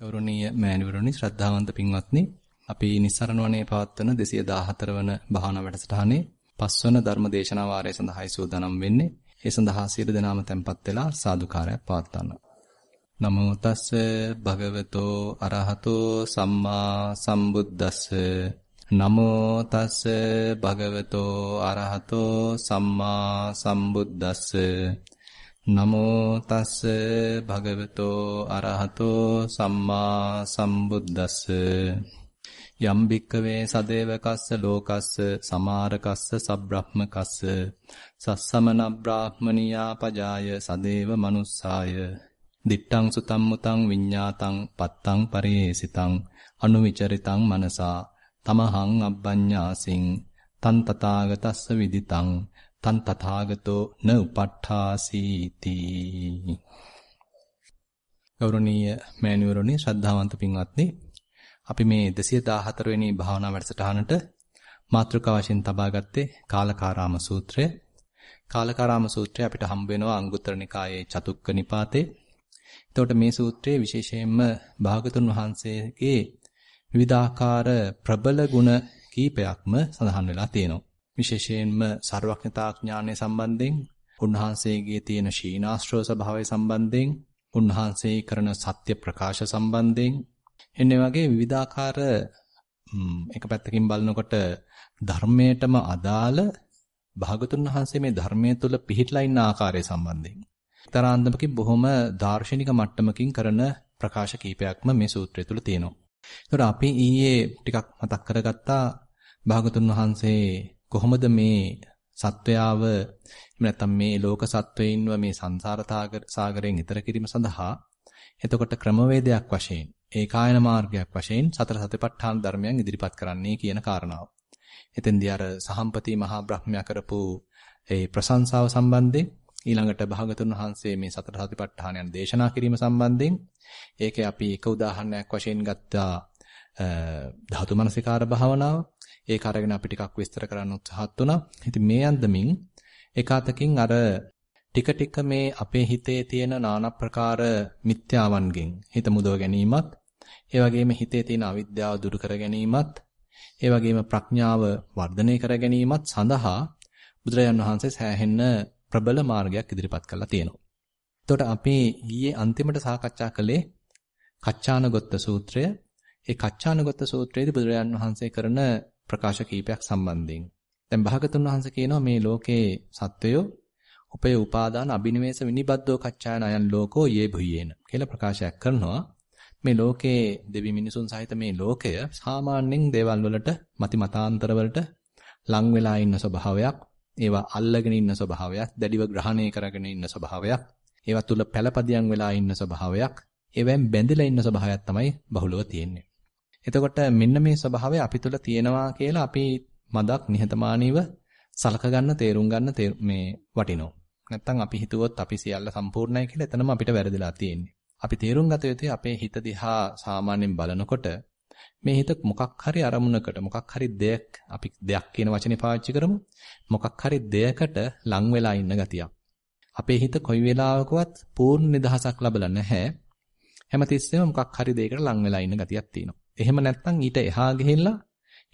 ගෞරවනීය මෑණිවරුනි ශ්‍රද්ධාවන්ත පින්වත්නි අපි නිස්සරණ වනේ පවත්වන 214 වන භාවනා වැඩසටහනේ පස්වන ධර්ම දේශනා වාරය සඳහායි සූදානම් වෙන්නේ. ඒ සඳහා සියලු දෙනාම tempත් වෙලා සාදුකාරයක් පවත්වන්න. නමෝ තස්ස භගවතෝ අරහතෝ සම්මා සම්බුද්දස්ස නමෝ තස්ස භගවතෝ අරහතෝ සම්මා සම්බුද්දස්ස නමෝ තස්ස භගවතෝ අරහතෝ සම්මා සම්බුද්දස්ස. යම් භික්කවේ සදේවකස්ස ලෝකස්ස සමාරකස්ස සබ්‍රහ්මකස්ස සස්සමන බ්‍රාහ්මනියා පජාය සදේව මනුස්සාය. දිත්තං සුතම් මුතං විඤ්ඤාතං පත්තං පරියේසිතං අනුවිචරිතං මනසා තමහං අබ්බඤ්ඤාසින් තන් තථාගතස්ස විදිතං තන් තථාගතෝ න උපට්ඨාසීති ගෞරවනීය මෑණිවරුනි ශ්‍රද්ධාවන්ත පින්වත්නි අපි මේ 214 වෙනි භාවනා වැඩසටහනට මාතෘකා වශයෙන් තබා ගත්තේ කාලකාරාම සූත්‍රය. කාලකාරාම සූත්‍රය අපිට හම්බ වෙනවා අංගුත්තර නිකායේ චතුක්ක නිපාතේ. එතකොට මේ සූත්‍රයේ විශේෂයෙන්ම භාගතුන් වහන්සේගේ විවිධාකාර ප්‍රබල ගුණ කීපයක්ම සඳහන් වෙලා තියෙනවා. විශේෂයෙන්ම ਸਰවඥතා ඥානය සම්බන්ධයෙන් උන්වහන්සේගේ තියෙන ශීනාශ්‍රව ස්වභාවය සම්බන්ධයෙන් උන්වහන්සේ කරන සත්‍ය ප්‍රකාශ සම්බන්ධයෙන් එන්නේ වගේ විවිධාකාර එක පැත්තකින් බලනකොට ධර්මයටම අදාළ භාගතුන් වහන්සේ මේ ධර්මයේ තුල පිහිටලා ඉන්න ආකාරය සම්බන්ධයෙන් තරාන්දමකින් බොහොම දාර්ශනික මට්ටමකින් කරන ප්‍රකාශ කීපයක්ම මේ සූත්‍රය තුල තියෙනවා. ඒතර අපි ඊයේ ටිකක් මතක් කරගත්තා භාගතුන් වහන්සේ කොහොමද මේ සත්වයාව එහෙම නැත්නම් මේ ලෝක සත්වයින්ව මේ සංසාර සාගරයෙන් ඈතර කිරීම සඳහා එතකොට ක්‍රමවේදයක් වශයෙන් ඒකායන මාර්ගයක් වශයෙන් සතර සතිපට්ඨාන ධර්මයන් ඉදිරිපත් කරන්නේ කියන කාරණාව. එතෙන්දී අර සහම්පති මහා බ්‍රහ්මයා කරපු ඒ ප්‍රශංසාව සම්බන්ධයෙන් ඊළඟට භාගතුන් වහන්සේ මේ සතර සතිපට්ඨානයන් දේශනා කිරීම සම්බන්ධයෙන් ඒකේ අපි එක උදාහරණයක් වශයෙන් ගත්තා ධාතු මනසිකාර භාවනාව ඒක අරගෙන අපි ටිකක් විස්තර කරන්න උත්සාහත් වුණා. ඉතින් මේ අන්දමින් එකාතකින් අර ටික ටික මේ අපේ හිතේ තියෙන নানা ප්‍රකාර මිත්‍යාවන්ගෙන් හිත මුදව ගැනීමත්, ඒ වගේම හිතේ තියෙන අවිද්‍යාව දුරු කර ගැනීමත්, ඒ වගේම ප්‍රඥාව වර්ධනය කර ගැනීමත් සඳහා බුදුරජාන් වහන්සේ සෑහෙන්න ප්‍රබල මාර්ගයක් ඉදිරිපත් කළා තියෙනවා. එතකොට අපි ඊයේ අන්තිමට සාකච්ඡා කළේ කච්චානගොත්ත සූත්‍රය. ඒ කච්චානගොත්ත සූත්‍රයේදී බුදුරජාන් වහන්සේ කරන ප්‍රකාශ කීපයක් සම්බන්ධයෙන්. දැන් භාගතුන් වහන්සේ කියනවා මේ ලෝකේ සත්වයෝ උපේ උපාදාන අබිනිවේෂ විනිබද්දෝ කච්චායන අයන් ලෝකෝ යේ භුයේන කියලා ප්‍රකාශයක් කරනවා. මේ ලෝකේ දෙවි මිනිසුන් සහිත මේ ලෝකය සාමාන්‍යයෙන් දේවල් වලට මති මතාන්තර වලට ලං වෙලා ඉන්න ස්වභාවයක්, ඒවා අල්ලගෙන ඉන්න ස්වභාවයක්, දැඩිව ග්‍රහණය කරගෙන ඉන්න ස්වභාවයක්, ඒවා තුල පළපදියම් වෙලා ඉන්න ස්වභාවයක්, ඒවෙන් බැඳිලා ඉන්න ස්වභාවයක් තමයි බහුලව තියෙන්නේ. එතකොට මෙන්න මේ ස්වභාවය අපි තුල තියෙනවා කියලා අපි මදක් නිහතමානීව සලක ගන්න තේරුම් ගන්න මේ වටිනවා. නැත්තම් අපි හිතුවොත් අපි සියල්ල සම්පූර්ණයි කියලා එතනම අපිට වැරදිලා තියෙන්නේ. අපි තේරුම් ගත යුත්තේ අපේ හිත දිහා සාමාන්‍යයෙන් බලනකොට මේ හිත මොකක් හරි අරමුණකට මොකක් හරි දෙයක් අපි දෙයක් කියන වචනේ පාවිච්චි කරමු. මොකක් හරි දෙයකට ලං වෙලා ඉන්න ගතියක්. අපේ හිත කොයි වෙලාවකවත් පූර්ණ නිදහසක් ලැබලා නැහැ. හැමතිස්සෙම මොකක් හරි දෙයකට ලං වෙලා ඉන්න ගතියක් තියෙනවා. එහෙම නැත්නම් ඊට එහා ගිහිල්ලා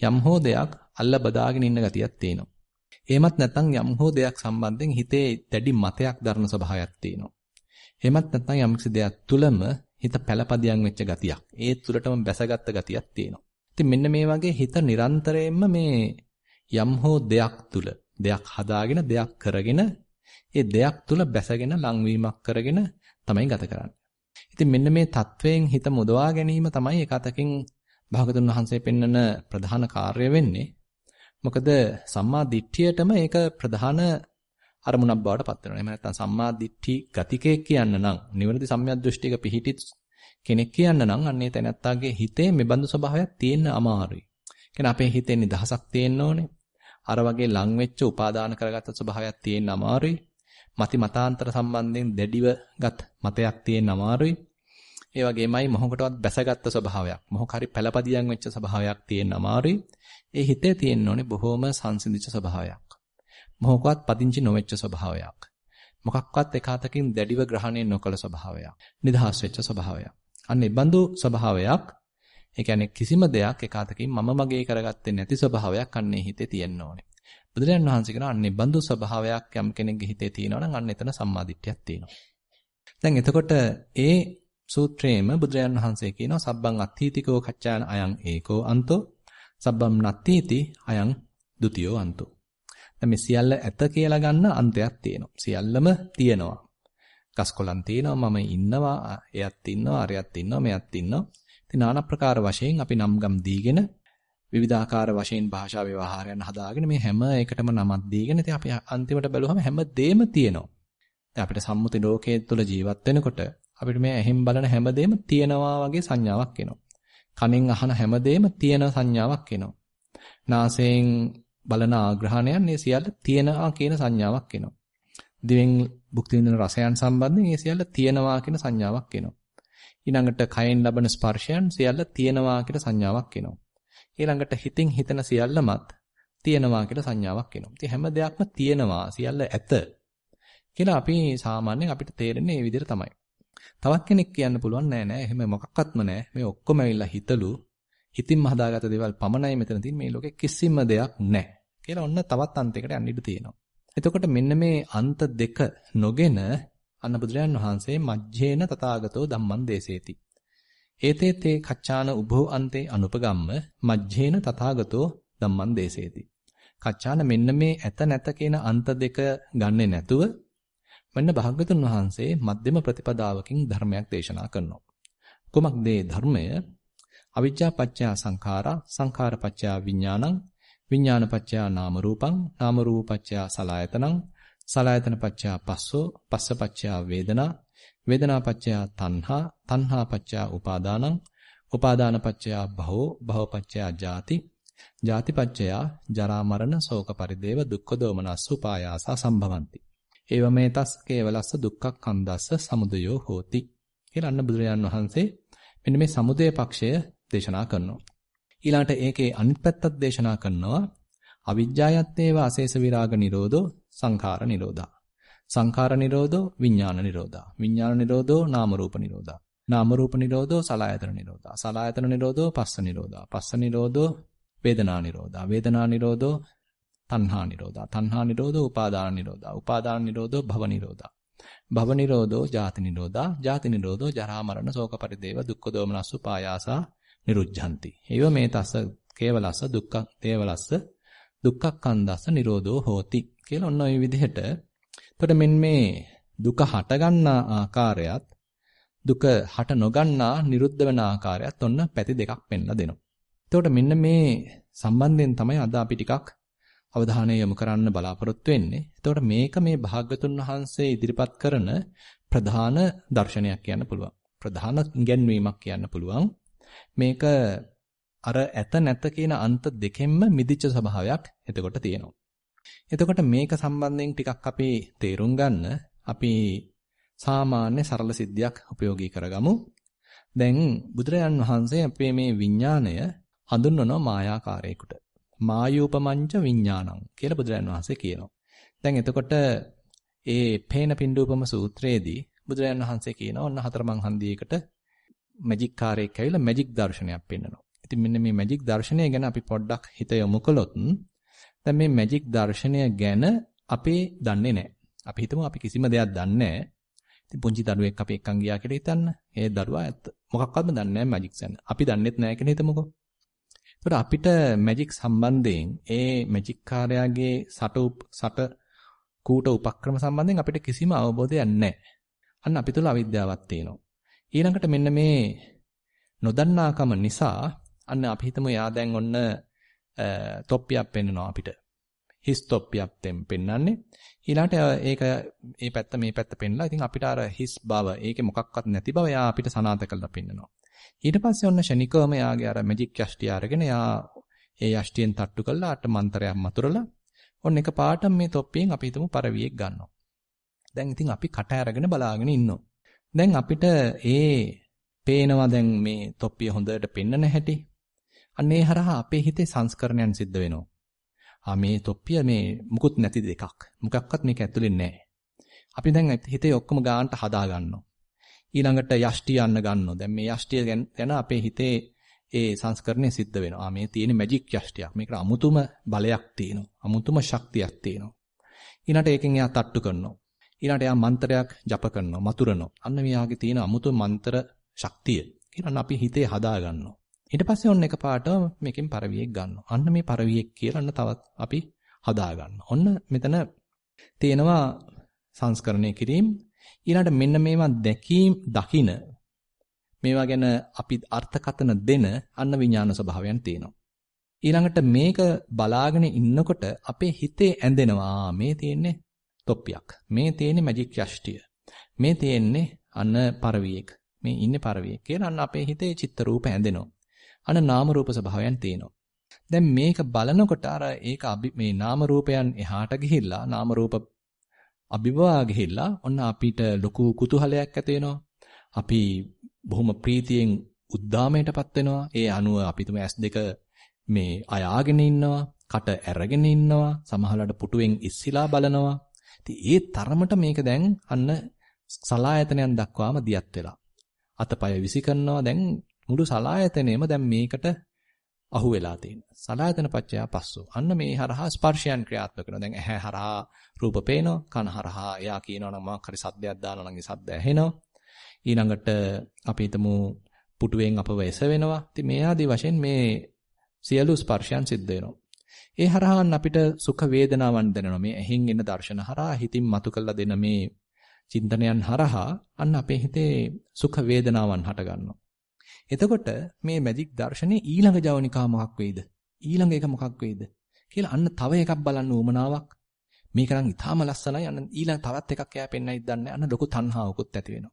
යම් හෝ දෙයක් අල්ල බදාගෙන ඉන්න ගතියක් තියෙනවා. එහෙමත් නැත්නම් යම් හෝ දෙයක් සම්බන්ධයෙන් හිතේ දැඩි මතයක් දරන ස්වභාවයක් තියෙනවා. එහෙමත් නැත්නම් යම් කිසි දෙයක් තුලම හිත පළපදියම් වෙච්ච ගතියක්. ඒ තුලටම බැසගත්ත ගතියක් තියෙනවා. ඉතින් මෙන්න මේ වගේ හිත නිරන්තරයෙන්ම මේ යම් හෝ දෙයක් තුල දෙයක් හදාගෙන දෙයක් කරගෙන ඒ දෙයක් තුල බැසගෙන ලංවීමක් කරගෙන තමයි ගත කරන්නේ. ඉතින් මෙන්න මේ தත්වයෙන් හිත මුදවා ගැනීම තමයි එක අතකින් භාගතුන් වහන්සේ පෙන්වන ප්‍රධාන කාර්යය වෙන්නේ. මොකද සම්මා දිට්ඨියටම ඒක ප්‍රධාන අරමුණක් බවට පත් වෙනවා. එහෙම නැත්නම් සම්මා දිට්ඨි ගතිකේ කියන්න නම් නිවනදි සම්‍යක් දෘෂ්ටික පිහිටි කෙනෙක් කියන්න නම් අන්නේ තැනත්තාගේ හිතේ මෙබඳු ස්වභාවයක් තියෙන්න අමාරුයි. කියන්නේ අපේ හිතේ නිදහසක් තියෙන්න ඕනේ. අර වගේ ලං වෙච්ච උපාදාන කරගත්ත ස්වභාවයක් තියෙන්න අමාරුයි. මති මතාන්තර සම්බන්ධයෙන් දැඩිවගත් මතයක් තියෙන්න අමාරුයි. ඒ වගේමයි මොහොකටවත් බැසගත්තු ස්වභාවයක්. මොහොක හරි පළපදියම් වෙච්ච ස්වභාවයක් තියෙන්න අමාරුයි. ඒ හිතේ තියෙන්න ඕනේ බොහොම සංසිඳිච්ච ස්වභාවයක්. මොහොකවත් පදිංචි නොවෙච්ච ස්වභාවයක්. මොකක්වත් එක අතකින් දැඩිව ග්‍රහණය නොකළ ස්වභාවයක්. නිදහස් වෙච්ච ස්වභාවයක්. අන්න ඒ බඳු ස්වභාවයක් ඒ කියන්නේ කිසිම දෙයක් එක අතකින් මම මගේ කරගත්තේ නැති ස්වභාවයක් අන්නේ හිතේ තියෙන්න ඕනේ. බුදුරජාන් වහන්සේ කියන අන්නේ බඳු ස්වභාවයක් යම් කෙනෙක්ගේ හිතේ තියෙනවා නම් අන්න එතන සම්මාදිට්ඨියක් තියෙනවා. දැන් එතකොට ඒ සූත්‍රයේම බුදුරජාන් වහන්සේ කියනවා සබ්බං අත්ථීතිකෝ කච්චාන අයං ඒකෝ අන්තෝ සබ්බම් නත්ථීති අයං ဒ ුතියෝ අන්තෝ. දැන් මේ සියල්ල ඇත කියලා ගන්න අන්තයක් තියෙනවා. සියල්ලම තියෙනවා. ගස්කොලන් තියෙනවා මම ඉන්නවා එයත් ඉන්නවා අරයත් ඉන්නවා මෙයත් ඉන්නවා. ඉතින් নানা ප්‍රකාර වශයෙන් අපි නම් ගම් දීගෙන විවිධාකාර වශයෙන් භාෂා ව්‍යවහාරයන් හදාගෙන මේ හැම එකටම නමක් දීගෙන ඉතින් අපි අන්තිමට බැලුවම හැම දෙම තියෙනවා. දැන් අපිට සම්මුති ලෝකයේ තුල ජීවත් වෙනකොට අපිට මේ ඇහෙන් බලන හැම දෙම තියෙනවා වගේ සංඥාවක් එනවා. කනෙන් අහන හැම දෙම තියෙන සංඥාවක් එනවා. නාසයෙන් බලන ආග්‍රහණයන් මේ සියල්ල තියෙනවා කියන සංඥාවක් එනවා. දිවෙන් භුක්ති විඳින රසයන් සම්බන්ධයෙන් මේ සියල්ල තියෙනවා කියන සංඥාවක් එනවා. ඊළඟට කයෙන් ලබන ස්පර්ශයන් සියල්ල තියෙනවා කියන සංඥාවක් එනවා. ඊළඟට හිතින් හිතන සියල්ලමත් තියෙනවා කියලා සංඥාවක් එනවා. ඉතින් හැම දෙයක්ම තියෙනවා සියල්ල ඇත කියලා අපි සාමාන්‍යයෙන් අපිට තේරෙන්නේ මේ විදිහට තමයි. තවත් කෙනෙක් කියන්න පුළුවන් නෑ නෑ එහෙම මොකක්වත්ම නෑ. මේ ඔක්කොම ඇවිල්ලා හිතලු හිතින්ම හදාගත්ත දේවල් පමණයි මෙතන තියෙන්නේ. මේ ලෝකේ කිසිම දෙයක් නෑ. කියලා ඔන්න තවත් අන්තයකට යන්න ඉඩ තියෙනවා. එතකොට මෙන්න මේ අන්ත දෙක නොගෙන අන්න බුදුරජාන් වහන්සේ මජ්ජේන තථාගතෝ ධම්මං දේසේති. ඒතේ තේ කච්චාන උභෝ අන්තේ අනුපගම්ම මජ්ජේන තථාගතෝ ධම්මං දේසේති. කච්චාන මෙන්න මේ ඇත නැත කියන අන්ත දෙක ගන්නෙ නැතුව මෙන්න භාග්‍යතුන් වහන්සේ මධ්‍යම ප්‍රතිපදාවකින් ධර්මයක් දේශනා කරනවා. කුමක්ද ධර්මය? අවිජ්ජා පත්‍ය සංඛාරා සංඛාර පත්‍ය විඥානං විඥාන පත්‍ය නාම රූපං නාම රූප පත්‍ය සලායතනං සලායතන පත්‍ය පස්සෝ පස්ස පත්‍ය වේදනා වේදනා පත්‍ය තණ්හා තණ්හා පත්‍ය උපාදානං උපාදාන පත්‍ය භවෝ භව පත්‍ය ජාති ජාති පත්‍ය ජරා මරණ ශෝක පරිදේව දුක්ඛ දෝමනස්ස උපායාසා සම්භවಂತಿ ඒව මේ තස් කේවලස්ස දුක්ඛ කන්දස්ස සමුදයෝ හෝති කියලා අන්න බුදුරජාන් වහන්සේ මෙන්න මේ සමුදය පක්ෂය දේශනා කරනවා ඊළාට ඒකේ අනිත් පැත්තත් දේශනා කරනවා අවිජ්ජායත්තේව අශේෂ විරාග නිරෝධෝ සංඛාර නිරෝධා සංඛාර නිරෝධෝ විඥාන නිරෝධා. විඥාන නිරෝධෝ නාම රූප නිරෝධා. නාම රූප නිරෝධෝ සලආයතන නිරෝධා. සලආයතන නිරෝධෝ පස්ස නිරෝධා. පස්ස නිරෝධෝ වේදනා නිරෝධා. වේදනා නිරෝධෝ තණ්හා නිරෝධා. තණ්හා නිරෝධෝ උපාදාන නිරෝධා. උපාදාන නිරෝධෝ භව නිරෝධා. භව නිරෝධෝ ජාති නිරෝධා. ජාති නිරෝධෝ ජරා මරණ ශෝක පරිදේව දුක්ඛ දෝමනස්සු පායාසා නිරුද්ධಂತಿ. ඒව මේ තස්ස කේවලස්ස දුක්ඛ තේවලස්ස දුක්ඛක්ඛන්දස්ස නිරෝධෝ හෝති කියලා ඔන්න ඔය විදිහට එතකොට මෙන්න මේ දුක හට ගන්නා ආකාරයත් දුක හට නොගන්නා නිරුද්ධ වෙන ආකාරයත් ඔන්න පැති දෙකක් පෙන්ලා දෙනවා. එතකොට මෙන්න මේ සම්බන්ධයෙන් තමයි අද අපි ටිකක් අවධානය යොමු කරන්න බලාපොරොත්තු වෙන්නේ. එතකොට මේක මේ භාග්‍යතුන් වහන්සේ ඉදිරිපත් කරන ප්‍රධාන දර්ශනයක් කියන්න පුළුවන්. ප්‍රධාන ඉගැන්වීමක් කියන්න පුළුවන්. මේක අර ඇත නැත කියන අන්ත දෙකෙන්ම මිදිච්ච ස්වභාවයක් එතකොට තියෙනවා. එතකොට මේක සම්බන්ධයෙන් ටිකක් අපි තේරුම් ගන්න අපි සාමාන්‍ය සරල සිද්ධියක් උපයෝගී කරගමු. දැන් බුදුරජාන් වහන්සේ අපේ මේ විඥාණය හඳුන්වනවා මායාකාරයකට. මායූපමංච විඥානං කියලා බුදුරජාන් වහන්සේ කියනවා. දැන් එතකොට ඒ පේන පින්ඩූපම සූත්‍රයේදී බුදුරජාන් වහන්සේ කියනවා ඔන්න හතරමං හන්දියේකට මැජික් කාර්යයක් ඇවිල්ලා මැජික් දර්ශනයක් පෙන්වනවා. ඉතින් මෙන්න මේ මැජික් දර්ශනය ගැන අපි පොඩ්ඩක් හිත යොමු කළොත් දැන් මේ මැජික් දර්ශනය ගැන අපි දන්නේ නැහැ. අපි හිතමු අපි කිසිම දෙයක් දන්නේ නැහැ. ඉතින් පුංචි දරුවෙක් අපි එක්කන් ගියා කියලා හිතන්න. ඒ දරුවා ඇත්ත මොකක්වත්ම දන්නේ නැහැ මැජික් ගැන. අපි දන්නෙත් නැහැ කියලා හිතමුකෝ. ඒතකොට අපිට මැජික් සම්බන්ධයෙන් ඒ මැජික් කාර්යයගේ සට සට කූට උපක්‍රම සම්බන්ධයෙන් අපිට කිසිම අවබෝධයක් නැහැ. අන්න අපි තුල අවිද්‍යාවක් තියෙනවා. ඊළඟට මෙන්න මේ නොදන්නාකම නිසා අන්න අපි හිතමු යා දැන් ඔන්න තොප්පියක් පෙන්වනවා අපිට. හිස් තොප්පියක් දෙම් පෙන්වන්නේ. ඊළාට ඒක මේ පැත්ත මේ පැත්ත පෙන්ලා ඉතින් අපිට අර හිස් බව ඒකේ මොකක්වත් නැති බව යා අපිට සනාථ කරලා පෙන්නනවා. ඊට පස්සේ ඔන්න ෂණිකවම යාගේ අර මැජික් යෂ්ටි අරගෙන යා ඒ යෂ්ටියෙන් තට්ටු කරලා අට මන්තරයක් මතුරලා ඔන්න එක පාටම මේ තොප්පියෙන් අපි හිතමු පරවියෙක් ගන්නවා. දැන් ඉතින් අපි කට අරගෙන බලාගෙන ඉන්නවා. දැන් අපිට ඒ පේනවා දැන් මේ තොප්පිය හොඳට පෙන්නන හැටි. අන්නේ හරහා අපේ හිතේ සංස්කරණයන් සිද්ධ වෙනවා. ආ මේ තොප්පිය මේ මුකුත් නැති දෙකක්. මොකක්වත් මේක ඇතුලේ නැහැ. අපි දැන් හිතේ ඔක්කොම ගානට හදා ගන්නවා. ඊළඟට යෂ්ටි යන්න ගන්නවා. දැන් මේ යෂ්ටිය ගැන අපේ හිතේ ඒ සංස්කරණය සිද්ධ වෙනවා. මේ තියෙන මැජික් යෂ්ටියක්. මේකට අමුතුම බලයක් තියෙනවා. අමුතුම ශක්තියක් තියෙනවා. ඊළඟට ඒකෙන් එයා තට්ටු කරනවා. ඊළඟට එයා මන්ත්‍රයක් ජප කරනවා, මතුරනවා. අන්න මෙයාගේ තියෙන අමුතු මන්ත්‍ර ශක්තිය. ඊළඟ අපි හිතේ හදා ගන්නවා. ඊට පස්සේ ඔන්න එකපාරට මේකෙන් පරවියෙක් ගන්නවා. අන්න මේ පරවියෙක් කියලා අන්න තවත් අපි හදා ගන්නවා. ඔන්න මෙතන තියෙනවා සංස්කරණය කිරීම. ඊළඟට මෙන්න මේවා දැකීම දකින මේවා ගැන අපි අර්ථකතන දෙන අන්න විඥාන ස්වභාවයන් තියෙනවා. ඊළඟට මේක බලාගෙන ඉන්නකොට අපේ හිතේ ඇඳෙනවා මේ තියෙන්නේ තොප්පියක්. මේ තියෙන්නේ මැජික් යෂ්ටිය. මේ තියෙන්නේ අන්න පරවියෙක්. මේ ඉන්නේ පරවියෙක් කියලා අන්න අපේ හිතේ චිත්ත රූප ඇඳෙනවා. අන්න නාම රූප ස්වභාවයන් තියෙනවා. දැන් මේක බලනකොට අර ඒක මේ නාම රූපයන් එහාට ගිහිල්ලා නාම රූප අභිභවා ගිහිල්ලා ඔන්න අපිට ලොකු කුතුහලයක් ඇති වෙනවා. අපි බොහොම ප්‍රීතියෙන් උද්දාමයටපත් වෙනවා. ඒ අනුව අපි තුම S2 මේ අයාගෙන ඉන්නවා, කට ඇරගෙන ඉන්නවා, සමහරවිට පුටුවෙන් ඉස්සිලා බලනවා. ඉතින් ඒ තරමට මේක දැන් අන්න සලායතනයන් දක්වාම දියත් වෙලා. අතපය විසි කරනවා දැන් මුළු සලායතනෙම දැන් මේකට අහු වෙලා තියෙන. සලායතන පත්‍ය පස්සෝ. අන්න මේ හරහා ස්පර්ශයන් ක්‍රියාත්මක වෙනවා. දැන් ඇහැ හරහා රූප පේනවා. කන හරහා එයා කියනවා නම් මොකක් හරි සද්දයක් දානවා නම් ඒ සද්ද ඇහෙනවා. ඊළඟට අපි හිතමු පුටුවෙන් අපව එසවෙනවා. ඉතින් මේ ආදී වශයෙන් මේ සියලු ස්පර්ශයන් සිද්ධ වෙනවා. ඒ හරහාන් අපිට සුඛ වේදනාවන් දැනෙනවා. මේ ඇහෙන් එන දර්ශන හරහා හිතින් මතු කළ දෙන මේ චින්තනයන් හරහා අන්න අපේ හිතේ සුඛ වේදනාවන් හට ගන්නවා. එතකොට මේ මැජික් දර්ශනේ ඊළඟ ජවනිකා මොකක් වෙයිද? ඊළඟ එක මොකක් වෙයිද? කියලා අන්න තව එකක් බලන්න උවමනාවක්. මේක නම් ඊටාම ලස්සනයි. අන්න ඊළඟ තවත් එකක් එයා පෙන්නයි දන්නේ. අන්න ලොකු තණ්හාවකුත් ඇති වෙනවා.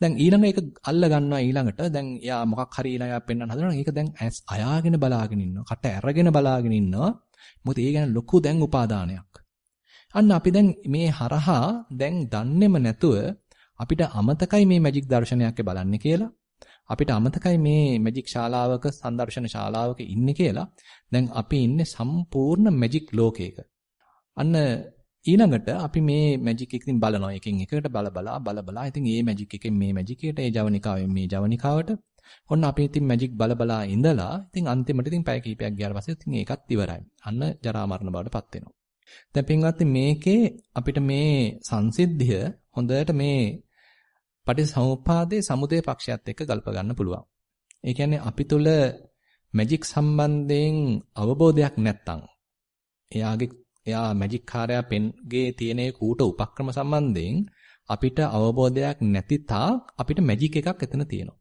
දැන් ඊළඟ එක අල්ල ගන්නවා ඊළඟට දැන් එයා මොකක් හරි ඊළඟ පෙන්වන්න හදනවා. ඒක දැන් අයාගෙන බලාගෙන ඉන්නවා. කට ඇරගෙන බලාගෙන ඉන්නවා. මොකද ඒ ගැන ලොකු දැන් උපාදානයක්. අන්න අපි දැන් මේ හරහා දැන් දන්නේම නැතුව අපිට අමතකයි මේ මැජික් දර්ශනයක් බලන්නේ කියලා. අපිට අමතකයි මේ මැජික් ශාලාවක සංදර්ශන ශාලාවක ඉන්නේ කියලා. දැන් අපි ඉන්නේ සම්පූර්ණ මැජික් ලෝකයක. අන්න ඊළඟට අපි මේ මැජික් එකකින් බලනවා. එකින් එකකට බල බලා බල බලා. ඉතින් මේ මැජික් එකෙන් මේ මැජික් එකට, ඒ ජවනිකාවෙන් මේ ජවනිකාවට. ඔන්න අපි ඉතින් මැජික් බල බලා ඉඳලා ඉතින් අන්තිමට ඉතින් පැය කිහිපයක් ගියාට පස්සේ ඉතින් ඒකත් ඉවරයි. අන්න ජරා මරණ බවටපත් වෙනවා. දැන් පින්වත්නි මේකේ අපිට මේ සංසිද්ධිය හොඳට මේ පටිසමුපාදයේ සමුදේ පක්ෂයත් එක්ක ගල්ප ගන්න පුළුවන්. ඒ කියන්නේ අපි තුල මැජික් සම්බන්ධයෙන් අවබෝධයක් නැත්තම් එයාගේ එයා මැජික් කාර්යය පෙන්ගේ තියෙන කූට උපක්‍රම සම්බන්ධයෙන් අපිට අවබෝධයක් නැති තාක් අපිට මැජික් එකක් එතන තියෙනවා.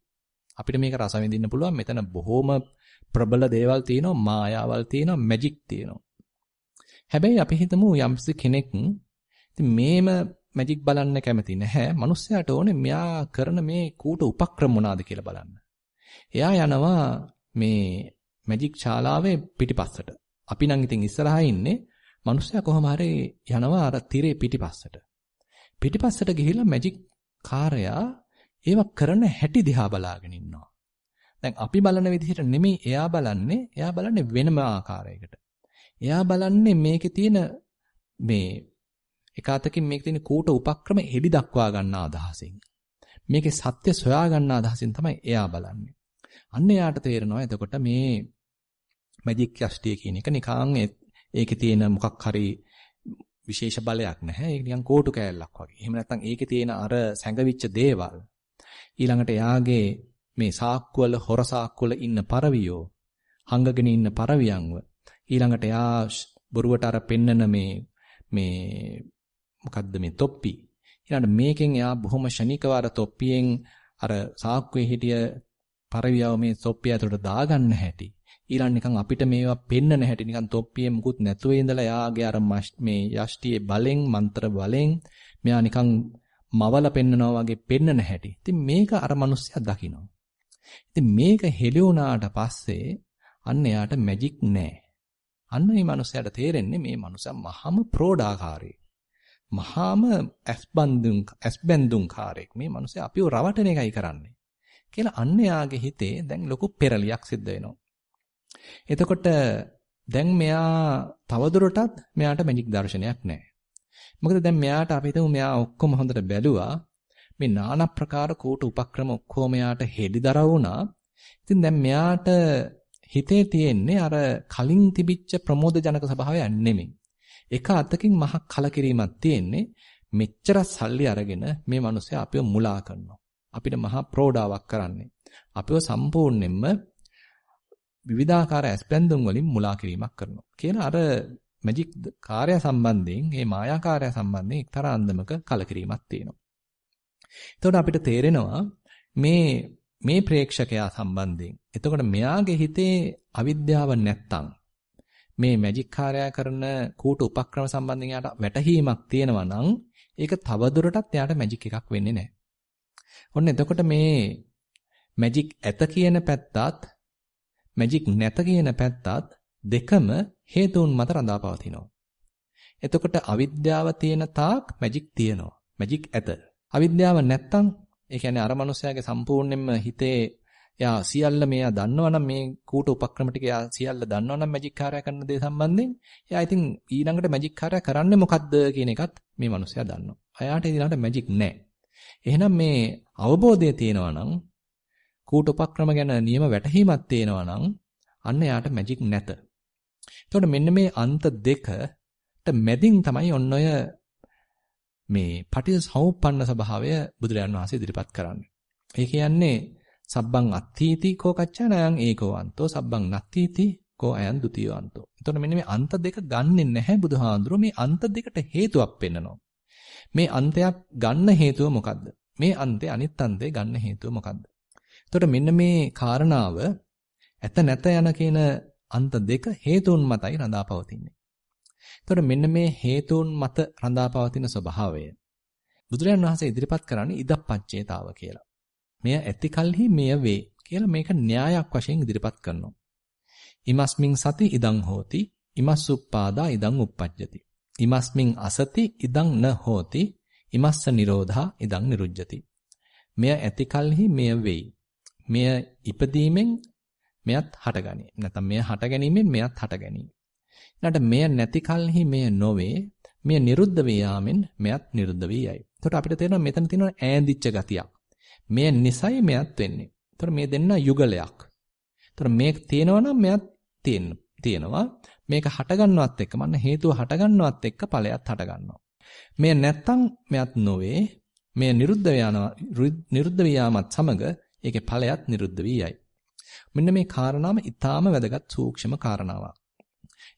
අපිට මේක රස විඳින්න පුළුවන්. මෙතන බොහොම ප්‍රබල දේවල් තියෙනවා, මායාවල් තියෙනවා, මැජික් තියෙනවා. හැබැයි අපි හිතමු යම්සි කෙනෙක් ඉතින් මේම මැජික් බලන්න කැමති නැහැ. මිනිස්සයාට ඕනේ මෙයා කරන මේ කූට උපක්‍රම මොනවාද කියලා බලන්න. එයා යනවා මේ මැජික් ශාලාවේ පිටිපස්සට. අපි නම් ඉතින් ඉස්සරහා ඉන්නේ. මිනිස්සයා කොහොම හරි යනවා අර තිරේ පිටිපස්සට. පිටිපස්සට ගිහිල්ලා මැජික් කාර්යයා ඒව කරන හැටි දිහා බලාගෙන ඉන්නවා. දැන් අපි බලන විදිහට නෙමෙයි එයා බලන්නේ. එයා බලන්නේ වෙනම ආකාරයකට. එයා බලන්නේ මේකේ තියෙන මේ එක අතකින් මේකේ තියෙන කූට උපක්‍රම හෙලි දක්වා ගන්න අදහසින්. මේකේ සත්‍ය සොයා ගන්න අදහසින් තමයි එයා බලන්නේ. අන්න එයාට තේරෙනවා එතකොට මේ මැජික් යෂ්ටිය කියන එක නිකන් ඒකේ තියෙන මොකක් හරි විශේෂ බලයක් නැහැ. ඒක නිකන් කෝටු කෑල්ලක් වගේ. එහෙම නැත්නම් ඒකේ තියෙන අර සැඟවිච්ච දේවල් ඊළඟට එයාගේ මේ සාක්කුවල හොර සාක්කුවල ඉන්න පරවියෝ හංගගෙන ඉන්න පරවියන්ව ඊළඟට එයා බොරුවට අර පෙන්නන මේ මේ මොකද්ද මේ තොප්පි. ඊළඟට මේකෙන් එයා බොහොම ෂණිකව අර තොප්පියෙන් අර සාක්කුවේ හිටිය පරිවියව මේ තොප්පිය ඇතුළට දාගන්න හැටි. ඊළඟ නිකන් අපිට මේවා පෙන්නන හැටි නිකන් තොප්පියේ මුකුත් නැතුව ඉඳලා එයාගේ අර මේ යෂ්ටියේ බලෙන් මන්ත්‍ර බලෙන් මෙයා නිකන් මවල පෙන්නනවා වගේ පෙන්නන හැටි. ඉතින් මේක අර මිනිස්සයා දකිනවා. ඉතින් මේක හෙළුණාට පස්සේ අන්න එයාට මැජික් නැහැ. අන්න මේ මිනිස්සයාට තේරෙන්නේ මේ මිනිසා මහම ප්‍රෝඩාකාරී. මහාම ඇස්බන්දුන් ඇස්බැන්දුන් කාරෙක් මේ මිනිස්සු අපිව රවටන එකයි කරන්නේ කියලා අන්න යාගේ හිතේ දැන් ලොකු පෙරලියක් සිද්ධ වෙනවා. එතකොට දැන් මෙයා තවදුරටත් මෙයාට මැජික් දර්ශනයක් නැහැ. මොකද දැන් මෙයාට අපි හිතමු මෙයා ඔක්කොම හොඳට බැලුවා. මේ নানা ප්‍රකාර කූට උපක්‍රම ඔක්කොම යාට හෙලිදරව් වුණා. ඉතින් දැන් මෙයාට හිතේ තියෙන්නේ අර කලින් තිබිච්ච ප්‍රමෝදජනක ස්වභාවයක් නෙමෙයි. එක අතකින් මහ කලකිරීමක් තියෙන්නේ මෙච්චර සල්ලි අරගෙන මේ මිනිස්සයා අපිව මුලා කරනවා. අපිට මහා ප්‍රෝඩාවක් කරන්නේ. අපිව සම්පූර්ණයෙන්ම විවිධාකාර ඇස්පැන්දුම් වලින් මුලා කිරීමක් කරනවා. කියන අර මැජික් කාර්ය සම්බන්ධයෙන්, මේ මායාකාරය සම්බන්ධයෙන් එක්තරා අන්දමක කලකිරීමක් තියෙනවා. එතකොට අපිට තේරෙනවා මේ මේ ප්‍රේක්ෂකයා සම්බන්ධයෙන්. එතකොට මෙයාගේ හිතේ අවිද්‍යාව නැත්තම් මේ මැජික් කාර්යය කරන කූට උපක්‍රම සම්බන්ධයෙන් යාට වැටහීමක් තියෙනවා නම් ඒක තවදුරටත් එයාට මැජික් එකක් වෙන්නේ නැහැ. ඔන්න එතකොට මේ මැජික් ඇත කියන පැත්තත් මැජික් නැත කියන පැත්තත් දෙකම හේතුන් මත රඳාපවතිනවා. එතකොට අවිද්‍යාව තියෙන තාක් මැජික් තියෙනවා. මැජික් ඇත. අවිද්‍යාව නැත්තම් ඒ කියන්නේ අර මනුස්සයාගේ සම්පූර්ණයෙන්ම හිතේ එයා සියල්ල මෙයා දන්නවනම් මේ කූට උපක්‍රම ටික එයා සියල්ල දන්නවනම් මැජික් කාර්යය කරන දේ සම්බන්ධයෙන් එයා ඉතින් ඊළඟට මැජික් කාර්යය කරන්නේ මොකද්ද කියන එකත් මේ මනුස්සයා දන්නවා. අයාට ඊළඟට මැජික් නැහැ. එහෙනම් මේ අවබෝධය තියෙනවා නම් කූට උපක්‍රම ගැන නියම වැටහීමක් තියෙනවා නම් අන්න එයාට මැජික් නැත. එතකොට මෙන්න මේ අන්ත දෙකට මැදින් තමයි ඔන්න ඔය මේ පටිච්චසමුප්පන්න ස්වභාවය බුදුරජාන් වහන්සේ ඉදිරිපත් කරන්නේ. ඒ කියන්නේ සබ්බං අත්ථීති කෝ කච්චානයන් ඒකෝ අන්තෝ සබ්බං නත්ථීති කෝ අයන් ဒ ුතියෝ අන්තෝ. එතකොට මෙන්න මේ අන්ත දෙක ගන්නෙ නැහැ බුදුහාඳුරෝ මේ අන්ත දෙකට හේතුවක් පෙන්නනවා. මේ අන්තයක් ගන්න හේතුව මොකද්ද? මේ අන්තේ අනිත් අන්තේ ගන්න හේතුව මොකද්ද? එතකොට මෙන්න මේ කාරණාව ඇත නැත යන කියන අන්ත දෙක හේතුන් මතයි රඳාපවතින්නේ. එතකොට මෙන්න මේ හේතුන් මත රඳාපවතින ස්වභාවය බුදුරජාන් වහන්සේ ඉදිරිපත් කරන්නේ ඉදප්පච්චේතාව කියලා. මෙය ඇති කලෙහි මෙය වේ කියලා මේක න්‍යායක් වශයෙන් ඉදිරිපත් කරනවා. ඉමස්මින් සති ඉදං හෝති ඉමස්සුප්පාදා ඉදං uppajjati. ඉමස්මින් අසති ඉදං න හෝති ඉමස්ස නිරෝධා ඉදං නිරුජ්ජති. මෙය ඇති කලෙහි මෙය වෙයි. මෙය ඉපදීමෙන් මෙයත් හටගනී. නැත්නම් මෙය හට ගැනීමෙන් මෙයත් හටගනී. ඊළඟට මෙය නැති කලෙහි මෙය නොවේ. මෙය නිරුද්ධ වේ යාමෙන් මෙයත් නිරුද්ධ වී යයි. එතකොට අපිට තේරෙනවා මෙතන තියෙන ඈඳිච්ච ගතියක්. මෙය නිසයි මෙයත් වෙන්නේ. එතකොට මේ දෙන්න යුගලයක්. එතකොට මේක තියෙනවා නම් මෙයත් තියෙනවා. මේක හටගන්නවත් එක්ක මන්න හේතුව හටගන්නවත් එක්ක ඵලයක් හටගන්නවා. මෙය නැත්තම් මෙයත් නොවේ. මෙය නිරුද්ධ යනවා නිරුද්ධ වියාමත් සමග ඒකේ ඵලයක් නිරුද්ධ වී යයි. මෙන්න මේ කාරණාව ඊටාම වැදගත් සූක්ෂම කාරණාවක්.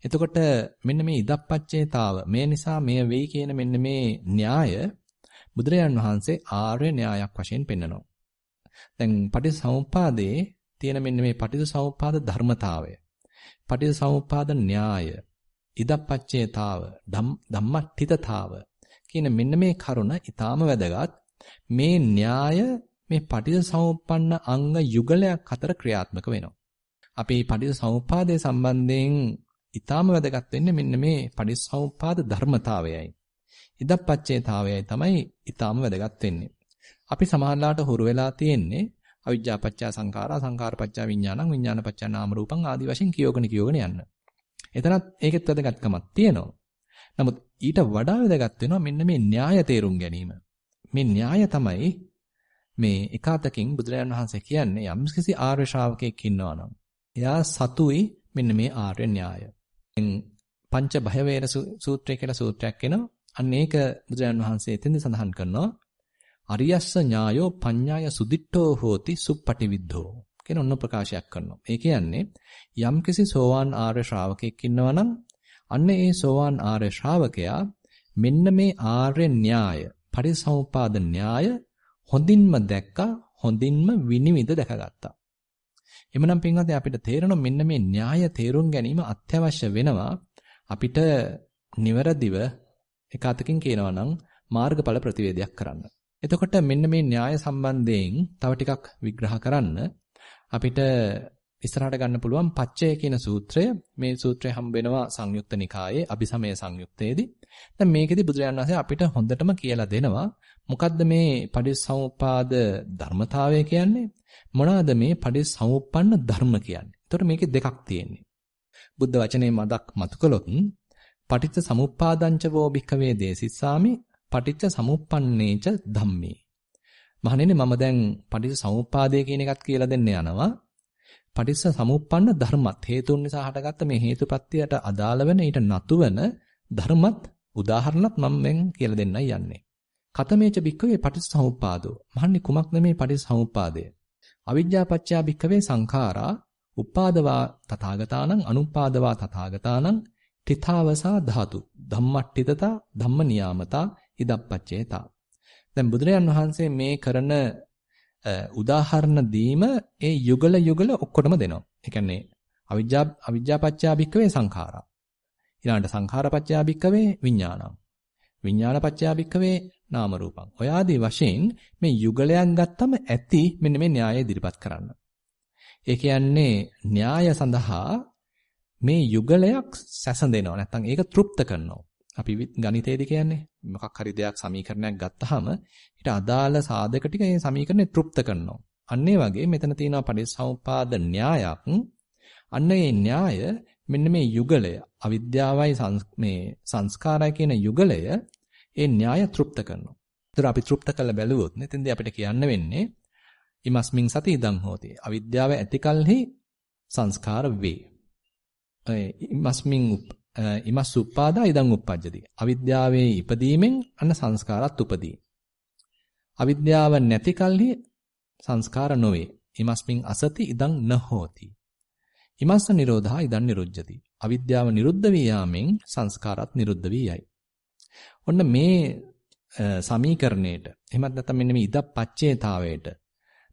එතකොට මෙන්න මේ ඉදප්පච්චේතාව මේ නිසා මෙය වෙයි කියන මෙන්න මේ න්‍යාය බුදුරජාන් වහන්සේ ආර්ය න්‍යායක් වශයෙන් පෙන්නනවා. දැන් පටිච්චසමුප්පාදේ තියෙන මෙන්න මේ පටිච්චසමුප්පාද ධර්මතාවය. පටිච්චසමුප්පාද න්‍යාය. ඉදප්පච්චේතාව ධම්මට්ඨිතතාව කියන මෙන්න මේ කරුණ ඊටාම වැදගත්. මේ න්‍යාය මේ පටිච්චසමුප්පන්න අංග යුගලයක් අතර ක්‍රියාත්මක වෙනවා. අපි පටිච්චසමුප්පාදයේ සම්බන්ධයෙන් ඊටාම වැදගත් වෙන්නේ මෙන්න මේ පටිච්චසමුප්පාද ධර්මතාවයයි. ඉදප්පච්චේතාවයයි තමයි ඊටාම වැදගත් වෙන්නේ. අපි සමාහලාට හුරු වෙලා තියෙන්නේ අවිජ්ජාපච්චා සංඛාරා සංඛාරපච්චා විඥානං විඥානපච්චා නාම රූපං ආදී වශයෙන් කියෝගෙන කියෝගෙන යන්න. එතනත් ඒකෙත් වැදගත්කමක් තියෙනවා. නමුත් ඊට වඩා වැදගත් වෙනවා මෙන්න මේ න්‍යාය තේරුම් ගැනීම. මේ න්‍යාය තමයි මේ එකාතකින් බුදුරජාණන් වහන්සේ කියන්නේ යම්කිසි ආර්ය ශ්‍රාවකෙක් ඉන්නවා නම් එයා සතුයි මෙන්න මේ ආර්ය න්‍යාය. පංච භය වේර සූත්‍රය කියලා සූත්‍රයක් එනවා. අන්න ඒක බුදුරජාණන් වහන්සේ එතෙන්ද සඳහන් කරනවා. අරියස්ස ඥායෝ පඤ්ඤාය සුදිට්ඨෝ හෝති සුප්පටිවිද්ධෝ කියන ඔන්න ප්‍රකාශයක් කරනවා. ඒ කියන්නේ යම්කිසි සෝවාන් ආර්ය ශ්‍රාවකෙක් ඉන්නවා නම් අන්න ඒ සෝවාන් ආර්ය ශ්‍රාවකයා මෙන්න මේ ආර්ය න්‍යාය, පරිසම්පාද න්‍යාය හොඳින්ම දැක්කා, හොඳින්ම විනිවිද දැකගත්තා. එමනම් පින්වත්නි අපිට තේරෙනවා මෙන්න මේ න්‍යාය තේරුම් ගැනීම අත්‍යවශ්‍ය වෙනවා අපිට නිවැරදිව එක අතකින් කියනවා නම් මාර්ගඵල ප්‍රතිවේදයක් කරන්න. එතකොට මෙන්න මේ න්‍යාය සම්බන්ධයෙන් තව ටිකක් විග්‍රහ කරන්න අපිට ඉස්සරහට ගන්න පුළුවන් පච්චය කියන සූත්‍රය මේ සූත්‍රය හම්බ වෙනවා සංයුක්ත නිකායේ අபிසමය සංයුත්තේදී. දැන් මේකෙදි බුදුරජාණන් වහන්සේ අපිට හොඳටම කියලා දෙනවා මොකද්ද මේ පටිච්චසමුප්පාද ධර්මතාවය කියන්නේ? මොනවාද මේ පටිච්චසමුප්පන්න ධර්ම කියන්නේ? එතකොට මේකේ දෙකක් තියෙන්නේ. බුද්ධ වචනේ මදක් මතු කළොත් පටිච්ච සමුප්පාදංච වෝ භික්ඛවේ දේසිස්සාමි පටිච්ච සමුප්පන්නේච ධම්මේ මහණෙනි මම දැන් පටිච්ච සමුප්පාදය කියන එකත් කියලා දෙන්න යනවා. පටිච්ච සමුප්පන්න ධර්මත් හේතුන් නිසා හටගත්ත මේ හේතුප්‍රත්‍යයට අදාළ වෙන ඊට නතු වෙන ධර්මත් උදාහරණත් මම මෙන් කියලා දෙන්නයි යන්නේ. කතමේච භික්කවේ පටිච්ච සමුප්පාදෝ. මහන්නේ කුමක්ද මේ පටිච්ච සමුප්පාදය? අවිජ්ජා පත්‍යා භික්කවේ සංඛාරා උපාදවා තථාගතානං අනුපාදවා තථාගතානං තිතාවසා ධාතු ධම්මට්ඨිතතා ධම්ම නියාමතා ඉදප්පච්චේතා දැන් බුදුරජාන් වහන්සේ මේ කරන උදාහරණ දීම ඒ යුගල යුගල ඔක්කොටම දෙනවා. ඒ කියන්නේ අවිජ්ජා අවිජ්ජාපච්චා භික්කවේ සංඛාරා. ඊළඟට සංඛාරපච්චා භික්කවේ විඥානං. විඥානපච්චා භික්කවේ නාම රූපං. ඔය ආදී වශයෙන් මේ යුගලයන් ගත්තම ඇති මෙන්න මේ න්‍යාය ඉදිරිපත් කරන්න. ඒ කියන්නේ න්‍යාය සඳහා මේ යුගලයක් සැසඳෙනවා. නැත්නම් ඒක තෘප්ත කරනවා. අපි ගණිතයේදී කියන්නේ මොකක් හරි දෙයක් සමීකරණයක් ගත්තාම ඊට අදාළ සාධක ටික මේ සමීකරණය තෘප්ත කරනවා. අන්න ඒ වගේ මෙතන තියෙනවා පටිච්චසමුපාද න්‍යායක්. අන්න ඒ න්‍යාය මෙන්න මේ යුගලය අවිද්‍යාවයි මේ සංස්කාරය කියන යුගලය ඒ න්‍යාය තෘප්ත කරනවා. ඒතර අපි තෘප්ත කළ බැලුවොත් එතෙන්දී අපිට කියන්න වෙන්නේ ඉමස්මින් සති ඉදං හෝති. අවිද්‍යාව ඇතිකල්හි සංස්කාර වේ. ඉමස්මින් ඉමස් උප්පාදා ඉදං උප්පජ්ජති. අවිද්‍යාවේ ඉපදීමෙන් අන්න සංස්කාරات උපදී. අවිද්‍යාව නැති කල්හි සංස්කාර නොවේ. ඉමස්මින් අසති ඉදං නහෝති. ඉමස්ස නිරෝධා ඉදං නිරුජ්ජති. අවිද්‍යාව නිරුද්ධ වී යාමෙන් සංස්කාරات නිරුද්ධ වී යයි. ඔන්න මේ සමීකරණයට එහෙමත් නැත්නම් මෙන්න මේ ඉදප්පච්චේතාවයට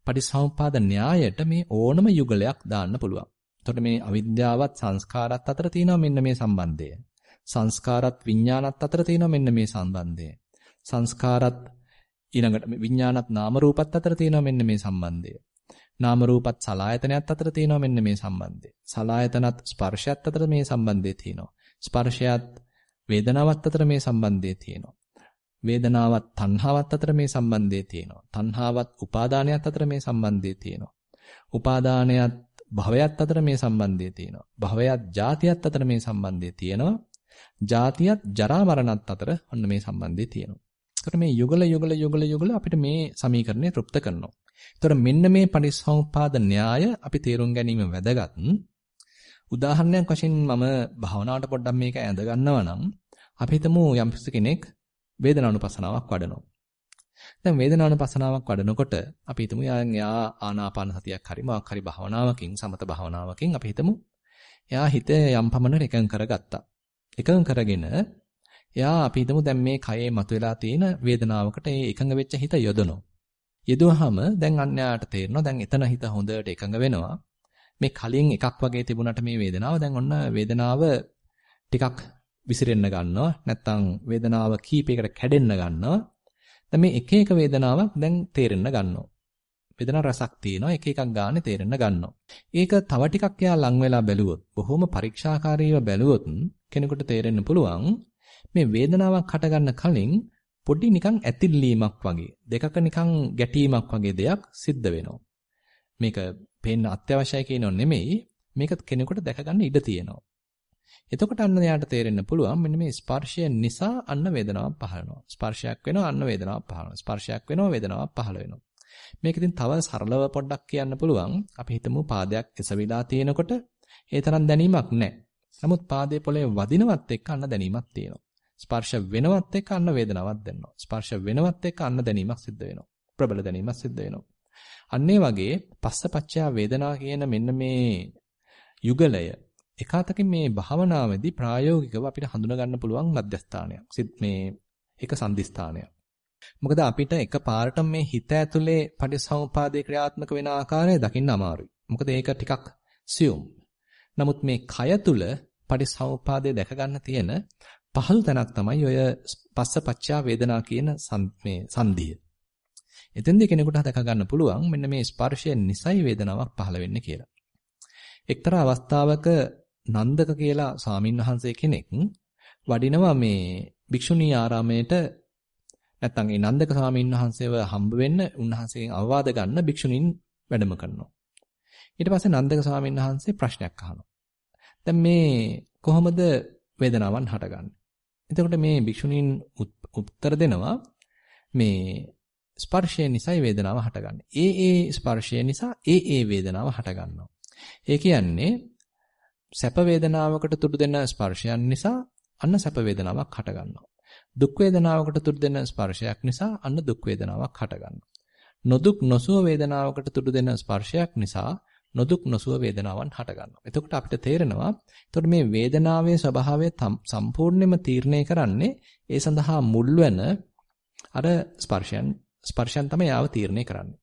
පටිසමුපාද න්‍යායට මේ ඕනම යුගලයක් දාන්න පුළුවන්. එතකොට මේ අවිද්‍යාවත් සංස්කාරත් අතර තියෙනවා මෙන්න මේ සම්බන්ධය. සංස්කාරත් විඥානත් අතර තියෙනවා මෙන්න මේ සම්බන්ධය. සංස්කාරත් ඊළඟට විඥානත් නාම රූපත් අතර තියෙනවා මෙන්න මේ සම්බන්ධය. නාම රූපත් සලායතනයත් අතර තියෙනවා මෙන්න මේ සම්බන්ධය. සලායතනත් ස්පර්ශයත් අතර මේ සම්බන්ධය තියෙනවා. ස්පර්ශයත් වේදනාවත් අතර මේ සම්බන්ධය තියෙනවා. වේදනාවත් තණ්හාවත් අතර මේ සම්බන්ධය තියෙනවා. තණ්හාවත් උපාදානයත් අතර මේ සම්බන්ධය තියෙනවා. උපාදානයත් භවයත් අතර මේ සම්බන්ධය තියෙනවා. භවයත් ජාතියත් අතර මේ සම්බන්ධය තියෙනවා. ජාතියත් ජරා මරණත් අතර ඔන්න මේ සම්බන්ධය තියෙනවා. ඒතර මේ යුගල යුගල යුගල යුගල අපිට මේ සමීකරණය තෘප්ත කරනවා. ඒතර මෙන්න මේ පටිච්චසමුප්පාද න්‍යාය අපි තේරුම් ගැනීම වැදගත්. උදාහරණයක් වශයෙන් මම භාවනාවට පොඩ්ඩක් මේක ඇඳ ගන්නවා නම් අපි හිතමු යම් කෙනෙක් වේදනානුපසනාවක් වඩනවා. දැන් වේදනානුපසනාවක් වඩනකොට අපි හිතමු යා ආනාපාන සතියක් හරි මොකක් හරි භාවනාවකින් සමත භාවනාවකින් අපි හිතමු එයා හිත යම් පමණකට එකඟ කරගත්තා. එකඟ කරගෙන එයා අපි හිතමු දැන් මේ කයේ මතුවලා තියෙන වේදනාවකට ඒ එකඟ වෙච්ච හිත යොදනවා. යෙදුවහම දැන් අන්‍යයාට තේරෙනවා දැන් එතන හිත හොඳට එකඟ වෙනවා. මේ කලින් එකක් වගේ තිබුණාට මේ වේදනාව දැන් ඔන්න වේදනාව ටිකක් විසිරෙන්න ගන්නවා. නැත්තම් වේදනාව කීපයකට කැඩෙන්න ගන්නවා. දැන් මේ එක එක වේදනාවක් දැන් තේරෙන්න ගන්නවා. වේදනා රසක් තියෙනවා එක එකක් ගන්න තේරෙන්න ගන්නවා. ඒක තව ටිකක් යා ලං වෙලා බැලුවොත් බොහොම පරීක්ෂාකාරීව බැලුවොත් කෙනෙකුට තේරෙන්න පුළුවන් මේ වේදනාවක් හටගන්න කලින් පොඩි නිකන් ඇතිල්ලීමක් වගේ දෙකක නිකන් ගැටීමක් වගේ දෙයක් සිද්ධ වෙනවා. මේක පේන්න අත්‍යවශ්‍යයි කියනෝ නෙමෙයි මේක කෙනෙකුට දැක ගන්න ඉඩ තියෙනවා. එතකොට අන්න එයාට තේරෙන්න පුළුවන් මෙන්න මේ ස්පර්ශය නිසා අන්න වේදනාවක් පහළ වෙනවා. ස්පර්ශයක් වෙනවා අන්න වේදනාවක් පහළ වෙනවා. ස්පර්ශයක් වෙනවා වේදනාවක් පහළ වෙනවා. මේක ඉතින් තව සරලව පොඩ්ඩක් කියන්න පුළුවන්. අපි හිතමු පාදයක් එසවිලා තියෙනකොට ඒ තරම් දැනීමක් නැහැ. නමුත් පාදයේ පොළවේ වදිනවත් එක්ක අන්න දැනීමක් තියෙනවා. ස්පර්ශ වෙනවත් එක්ක අන්න වේදනාවක් දැනෙනවා. ස්පර්ශ වෙනවත් එක්ක අන්න දැනීමක් සිද්ධ වෙනවා. ප්‍රබල දැනීමක් සිද්ධ වෙනවා. අන්න වගේ පස්සපච්චා වේදනා කියන මෙන්න මේ යුගලය එකාතකින් මේ භාවනාවේදී ප්‍රායෝගිකව අපිට හඳුනා ගන්න පුළුවන් මධ්‍යස්ථානයක්. සිත් මේ එක සම්දිස්ථානයක්. මොකද අපිට එකපාරට මේ හිත ඇතුලේ පටිසමුපාදේ ක්‍රියාත්මක වෙන ආකාරය දකින්න අමාරුයි. මොකද ඒක ටිකක් සියුම්. නමුත් මේ කය තුල පටිසමුපාදේ දැක ගන්න තියෙන පහළු තැනක් තමයි ඔය පස්සපච්චා වේදනා කියන මේ සංධිය. එතෙන්දී කෙනෙකුට දැක ගන්න පුළුවන් මෙන්න මේ ස්පර්ශයෙන් නිසයි වේදනාවක් පහළ වෙන්නේ කියලා. එක්තරා අවස්ථාවක නන්දක කියලා සාමින්වහන්සේ කෙනෙක් වඩිනවා මේ භික්ෂුණී ආරාමයට නැත්තම් ඒ නන්දක සාමින්වහන්සේව හම්බ වෙන්න උන්වහන්සේගෙන් අවවාද ගන්න භික්ෂුණීන් වැඩම කරනවා. ඊට පස්සේ නන්දක සාමින්වහන්සේ ප්‍රශ්නයක් අහනවා. දැන් මේ කොහොමද වේදනාවන් හටගන්නේ? එතකොට මේ භික්ෂුණීන් උත්තර දෙනවා මේ ස්පර්ශය නිසායි වේදනාව හටගන්නේ. ඒ ඒ ස්පර්ශය නිසා ඒ ඒ වේදනාව හටගන්නවා. ඒ කියන්නේ සැප වේදනාවකට තුඩු දෙන ස්පර්ශයන් නිසා අන්න සැප වේදනාවක් හටගන්නවා. දුක් වේදනාවකට තුඩු දෙන ස්පර්ශයක් නිසා අන්න දුක් වේදනාවක් හටගන්නවා. නොදුක් නොසුව වේදනාවකට තුඩු දෙන ස්පර්ශයක් නිසා නොදුක් නොසුව වේදනාවන් හටගන්නවා. එතකොට අපිට තේරෙනවා එතකොට මේ වේදනාවේ ස්වභාවය සම්පූර්ණයෙන්ම තීරණය කරන්නේ ඒ සඳහා මුල් වෙන අර ස්පර්ශයන් ස්පර්ශයන් තමයි යාව තීරණය කරන්නේ.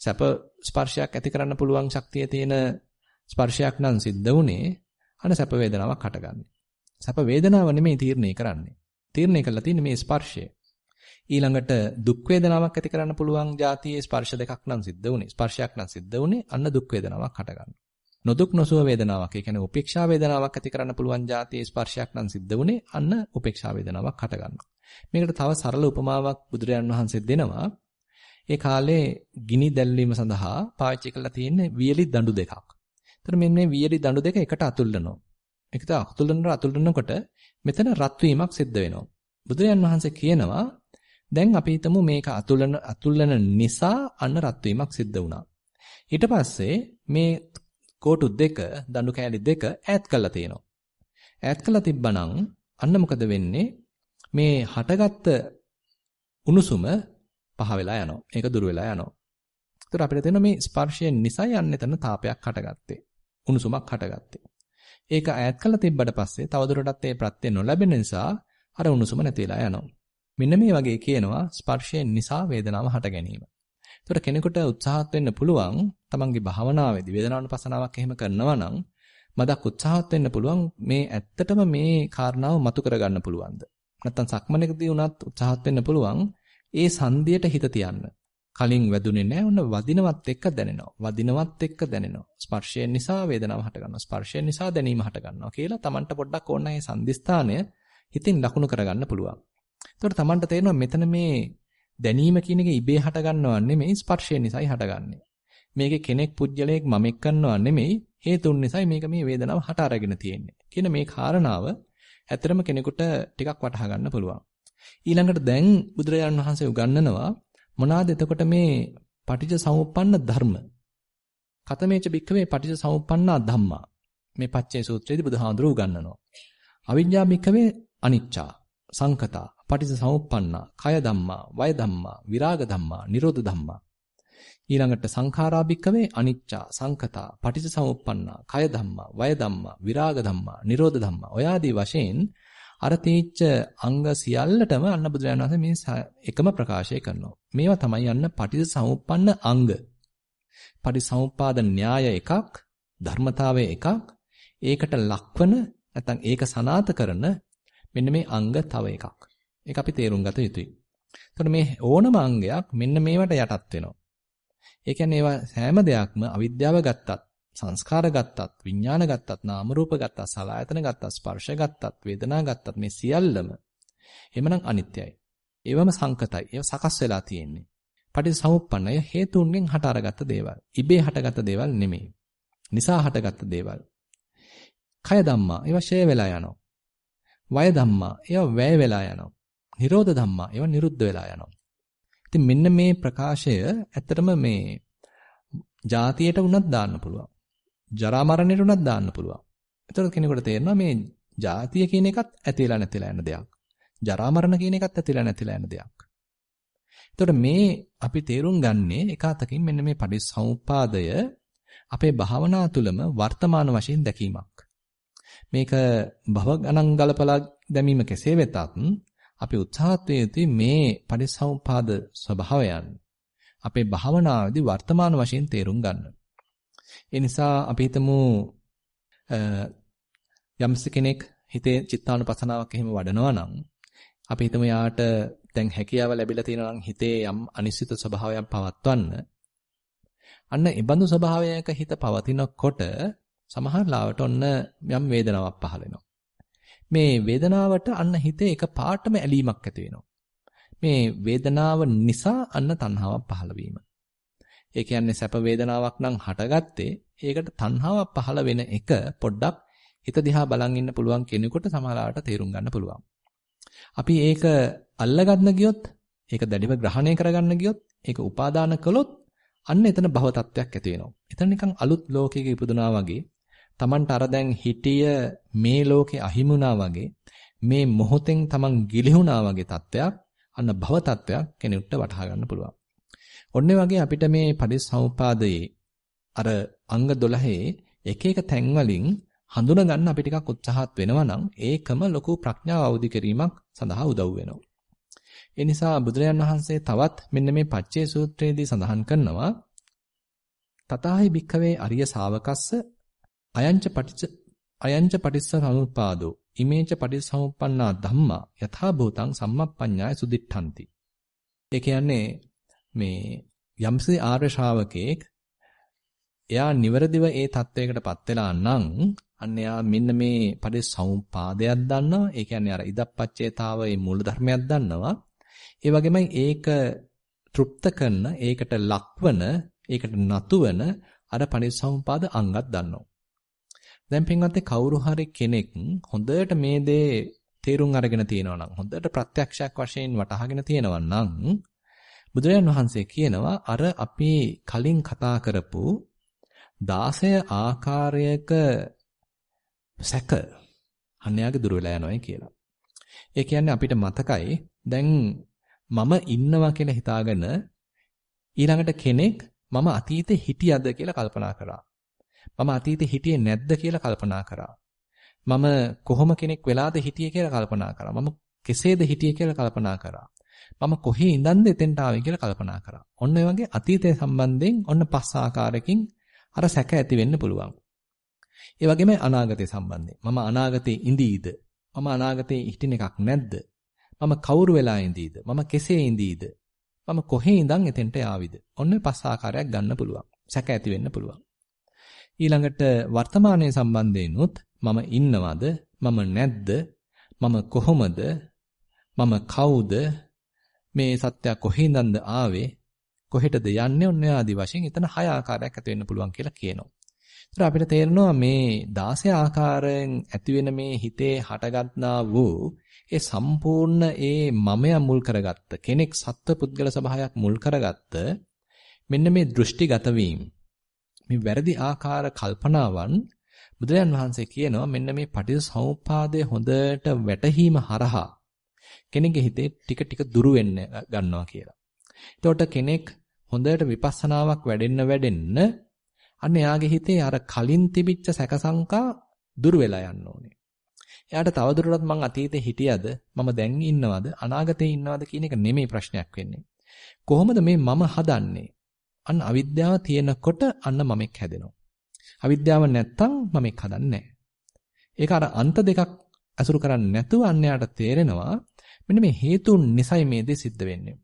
සැප ස්පර්ශයක් ඇති කරන්න පුළුවන් ශක්තිය තියෙන ස්පර්ශයක් නම් සිද්ධ වුණේ අන සැප වේදනාවක් හටගන්නේ. සැප වේදනාව නෙමෙයි තීරණය කරන්නේ. තීරණය කරලා තියෙන්නේ මේ ස්පර්ශය. ඊළඟට දුක් වේදනාවක් ඇති කරන්න පුළුවන් જાතියේ ස්පර්ශ දෙකක් නම් සිද්ධ වුණේ. ස්පර්ශයක් නම් සිද්ධ වුණේ අන්න දුක් වේදනාවක් හටගන්නවා. නොදුක් නොසුව වේදනාවක්. ඒ කියන්නේ උපේක්ෂා වේදනාවක් ඇති කරන්න පුළුවන් જાතියේ ස්පර්ශයක් නම් සිද්ධ වුණේ අන්න උපේක්ෂා වේදනාවක් හටගන්නවා. මේකට තව සරල උපමාවක් බුදුරජාන් වහන්සේ දෙනවා. ඒ කාලේ ගිනි දැල්වීම සඳහා පාවිච්චි කරලා තියෙන වියලි දඬු දෙකක්. එතකොට මෙන්න මේ වියලි දඬු දෙක එකට අතුල්ලනවා. එකට අතුල්ලනකොට අතුල්ලනකොට මෙතන රත් වීමක් සිද්ධ වෙනවා. බුදුරජාන් වහන්සේ කියනවා දැන් අපි හිතමු මේක අතුල්ලන අතුල්ලන නිසා අන්න රත් වීමක් සිද්ධ වුණා. ඊට පස්සේ මේ කෝටු දෙක දඬු කෑලි දෙක ඈත් කළා තියෙනවා. ඈත් කළා තිබ්බනම් අන්න මොකද වෙන්නේ? මේ හටගත්ත උණුසුම පහ වෙලා යනවා. ඒක දුර වෙලා යනවා. ඒතර අපිට තේරෙනවා මේ ස්පර්ශයෙන් නිසා යන්නේ තන තාපයක් හටගත්තේ. උණුසුමක් හටගත්තේ. ඒක ඈත් කළා තිබ්බට පස්සේ තවදුරටත් ඒ ප්‍රත්‍ය නොලැබෙන නිසා අර උණුසුම නැති වෙලා යනවා. මෙන්න මේ වගේ කියනවා ස්පර්ශයෙන් නිසා වේදනාව හට ගැනීම. ඒතර කෙනෙකුට උත්සාහත් වෙන්න පුළුවන් තමන්ගේ භාවනාවේදී වේදනානුපසනාවක් එහෙම කරනවා නම් මදක් උත්සාහත් වෙන්න පුළුවන් මේ ඇත්තටම මේ කාරණාව මතු කරගන්න පුළුවන්ද? නැත්තම් සක්මනකදී උනත් උත්සාහත් වෙන්න පුළුවන් ඒ සංදියට හිත තියන්න. කලින් වැදුනේ නැහැ. ඔන්න වදිනවත් එක්ක දැනෙනවා. වදිනවත් එක්ක දැනෙනවා. ස්පර්ශයෙන් නිසා වේදනාව හට ගන්නවා. ස්පර්ශයෙන් නිසා දැනීම හට ගන්නවා කියලා Tamanට පොඩ්ඩක් ඕන නැහැ සංදිස්ථානය හිතින් ලකුණු කරගන්න පුළුවන්. එතකොට Tamanට තේරෙනවා මෙතන මේ දැනීම කියන එක ඉබේ හට ගන්නව නෙමෙයි ස්පර්ශයෙන් නිසායි හටගන්නේ. මේකේ කෙනෙක් පුජ්‍යලයක් මමෙක් කරනවා නෙමෙයි හේතුන් නිසායි මේක මේ වේදනාව හට අරගෙන තියෙන්නේ. කියන මේ කාරණාව ඇත්තටම කෙනෙකුට ටිකක් වටහා ගන්න පුළුවන්. ඊළඟට දැන් බුදුරජාණන් වහන්සේ උගන්වනවා මොනවාද එතකොට මේ පටිච්ච සමුප්පන්න ධර්ම. කතමේච භික්ඛවේ පටිච්ච සමුප්පන්නා ධම්මා. මේ පච්චේ සූත්‍රයේදී බුදුහාඳුරු උගන්වනවා. අවිඤ්ඤා භික්ඛවේ අනිච්චා සංකතා පටිච්ච සමුප්පන්නා කය ධම්මා වය ධම්මා විරාග ධම්මා නිරෝධ ධම්මා ඊළඟට සංඛාරා භික්කවේ අනිච්චා සංකතා පටිච්චසමුප්පන්නා කය ධම්මා වය ධම්මා විරාග ධම්මා නිරෝධ ධම්මා ඔය ආදී වශයෙන් අර තීච්ච අංග සියල්ලටම අන්න බුදුරජාණන් වහන්සේ මේ එකම ප්‍රකාශය කරනවා. මේවා තමයි අන්න පටිච්චසමුප්පන්න අංග. පටිච්චසමුප්පාද න්‍යාය එකක් ධර්මතාවය එකක් ඒකට ලක්වන නැත්නම් ඒක සනාත කරන මෙන්න මේ අංග තව එකක්. ඒක අපි තේරුම් ගත යුතුයි. එතකොට මේ ඕනම අංගයක් මෙන්න මේවට යටත් වෙනවා. ඒ කියන්නේ ඒවා හැම දෙයක්ම අවිද්‍යාව ගත්තත්, සංස්කාර ගත්තත්, විඥාන ගත්තත්, නාම රූප ගත්තත්, සලආයතන ගත්තත්, ස්පර්ශ ගත්තත්, වේදනා ගත්තත් මේ සියල්ලම එමනම් අනිත්‍යයි. ඒවම සංකතයි. ඒව සකස් වෙලා තියෙන්නේ. පටිච්චසමුප්පන්නය හේතුන්ගෙන් හට අරගත්ත දේවල්. ඉබේ හටගත්ත දේවල් නෙමෙයි. නිසා හටගත්ත දේවල්. කය ධම්මා ඒවා ෂය වෙලා යනවා. වය ධම්මා ඒවා වැය වෙලා යනවා. නිරෝධ ධම්මා ඒවා නිරුද්ධ වෙලා යනවා. ඉතින් මෙන්න මේ ප්‍රකාශය ඇත්තටම මේ જાතියට උනත් දාන්න පුළුවන්. ජරා මරණයට උනත් දාන්න පුළුවන්. එතකොට කෙනෙකුට තේරෙනවා මේ જાතිය කියන එකත් ඇතිලා නැතිලා යන දෙයක්. ජරා මරණ කියන එකත් ඇතිලා නැතිලා යන දෙයක්. එතකොට මේ අපි තේරුම් ගන්නේ එක අතකින් මෙන්න මේ පටිච්චසමුප්පාදය අපේ භාවනා තුළම වර්තමාන වශයෙන් දැකීමක්. මේක භව ගණන් ගලපලා දැමීම කෙසේ වෙතත් අපි උත්සාහත් යුතුයි මේ පරිසම්පාද ස්වභාවයන් අපේ භාවනාවේදී වර්තමාන වශයෙන් තේරුම් ගන්න. ඒ නිසා අපි හිතමු යම්ස කෙනෙක් හිතේ චිත්තානුපසනාවක් එහෙම වඩනවා නම් අපි හිතමු යාට දැන් හැකියාව ලැබිලා තියෙනවා නම් හිතේ යම් අනිශ්චිත ස්වභාවයක් පවත්වන්න. අන්න ඒ බඳු ස්වභාවයක හිත පවතිනකොට සමහර ලාවට ඔන්න යම් වේදනාවක් පහළ වෙනවා. මේ වේදනාවට අන්න හිතේ එක පාටම ඇලීමක් ඇති වෙනවා. මේ වේදනාව නිසා අන්න තණ්හාවක් පහළ වීම. ඒ කියන්නේ සැප වේදනාවක් නම් හටගත්තේ ඒකට තණ්හාවක් පහළ වෙන එක පොඩ්ඩක් හිත දිහා බලන් ඉන්න පුළුවන් කෙනෙකුට සමහරවට තේරුම් ගන්න පුළුවන්. අපි ඒක අල්ලගන්න ගියොත් ඒක දැඩිව ග්‍රහණය කරගන්න ගියොත්, ඒක උපාදාන කළොත් අන්න එතන භව තත්වයක් ඇති වෙනවා. එතන නිකන් අලුත් ලෝකයක ඉපදුනා වගේ Tamanට අර දැන් හිටිය මේ ලෝකේ අහිමුණා වගේ මේ මොහොතෙන් Taman ගිලිහුණා වගේ තත්වයක් අන්න භව තත්වයක් කෙනෙකුට වටහා ගන්න පුළුවන්. ඔන්නේ වගේ අපිට මේ පරිසම්පාදයේ අර අංග 12 එක එක තැන් වලින් හඳුනා ගන්න අපි ටිකක් උත්සාහත් වෙනවා නම් ඒකම ලොකු ප්‍රඥාව අවදි කිරීමක් සඳහා උදව් වෙනවා. ඒ නිසා බුදුරජාන් වහන්සේ තවත් මෙන්න මේ පච්චේ සූත්‍රයේදී සඳහන් කරනවා තථාහි භික්ඛවේ අරිය ශාවකස්ස අයංච පටිච්ච අයංච පටිච්ච සමුප්පාදෝ ඉමේච පටිච්චසමුප්පන්නා ධම්මා යථා භූතං සම්මප්පඤ්ඤාය සුදිට්ඨಂತಿ ඒ කියන්නේ මේ යම්සේ ආර්ය ශ්‍රාවකෙක් එයා නිවරදිව ඒ தത്വයකටපත් වෙලා නම් අන්න එයා මෙන්න මේ පරිසම්පාදයක් දන්නවා. ඒ කියන්නේ අර ඉදප්පච්චේතාවයේ මූල ධර්මයක් දන්නවා. ඒ වගේමයි ඒක තෘප්ත කරන, ඒකට ලක්වන, ඒකට නතුවන අර පරිසම්පාද අංගත් දන්නවා. දැන් පින්වත්නි කවුරු හරි කෙනෙක් හොඳට මේ දේ තේරුම් අරගෙන තියෙනවා නම් හොඳට ප්‍රත්‍යක්ෂයක් වශයෙන් වටහාගෙන තියෙනවා නම් බුදුරජාන් වහන්සේ කියනවා අර අපි කලින් කතා කරපු 16 ආකාරයක සැක අන්‍යයාගේ දුර වෙලා යනවායි කියලා. ඒ කියන්නේ අපිට මතකයි දැන් මම ඉන්නවා කියලා හිතාගෙන ඊළඟට කෙනෙක් මම අතීතේ හිටියද කියලා කල්පනා කරා. මම අතීතේ හිටියේ නැද්ද කියලා කල්පනා කරා. මම කොහොම කෙනෙක් වෙලාද හිටියේ කියලා කල්පනා කරා. මම කෙසේද හිටියේ කියලා කල්පනා කරා. මම කොහේ ඉඳන්ද එතෙන්ට ආවේ කියලා කල්පනා කරා. ඔන්න ඔය වගේ අතීතය සම්බන්ධයෙන් ඔන්න පස් ආකාරයකින් අර සැක ඇති වෙන්න පුළුවන්. ඒ වගේම අනාගතය සම්බන්ධයෙන් මම අනාගතේ ඉඳීද? මම අනාගතේ හිටින එකක් නැද්ද? මම කවුරු වෙලා ඉඳීද? මම කෙසේ ඉඳීද? මම කොහේ ඉඳන් එතෙන්ට ආවිද? ඔන්න පස් ආකාරයක් ගන්න පුළුවන්. සැක ඇති වෙන්න පුළුවන්. ඊළඟට වර්තමානයේ සම්බන්ධයෙන්ුත් මම ඉන්නවද? මම නැද්ද? මම කොහොමද? මම කවුද? මේ සත්‍ය කොහේඳන්ද ආවේ? කොහෙටද යන්නේ? ඔන්න ආදි වශයෙන් එතන හය ආකාරයක් ඇති වෙන්න පුළුවන් කියලා කියනවා. ඒතර අපිට තේරෙනවා මේ 16 ආකාරයෙන් ඇති වෙන මේ හිතේ හටගත්නා වූ ඒ සම්පූර්ණ ඒ මමයා මුල් කරගත්ත කෙනෙක් සත්ව පුද්ගල සභාවයක් මුල් කරගත්ත මෙන්න මේ දෘෂ්ටිගත වීම මේ වැරදි ආකාර කල්පනාවන් බුදුරජාන් වහන්සේ කියනවා මෙන්න මේ පටිච්චසමුප්පාදය හොඳට වැටහීම හරහා කෙනෙක්ගේ හිතේ ටික ටික දුරු වෙන්න ගන්නවා කියලා. එතකොට කෙනෙක් හොඳට විපස්සනාවක් වැඩෙන්න වැඩෙන්න අන්න එයාගේ හිතේ අර කලින් තිබිච්ච සැකසංකා දුරු වෙලා යන්න ඕනේ. එයාට තවදුරටත් මං අතීතේ හිටියද මම දැන් ඉන්නවද අනාගතේ ඉන්නවද කියන එක නෙමෙයි ප්‍රශ්නයක් වෙන්නේ. කොහොමද මේ මම හදන්නේ? අන්න අවිද්‍යාව තියෙනකොට අන්න මමෙක් හැදෙනවා. අවිද්‍යාව නැත්තම් මමෙක් හදන්නේ නැහැ. ඒක අර අන්ත දෙකක් අසුරු කරන්නේ නැතුව අන්‍යයට තේරෙනවා මෙන්න මේ හේතුන් නිසයි මේ දේ සිද්ධ වෙන්නේ.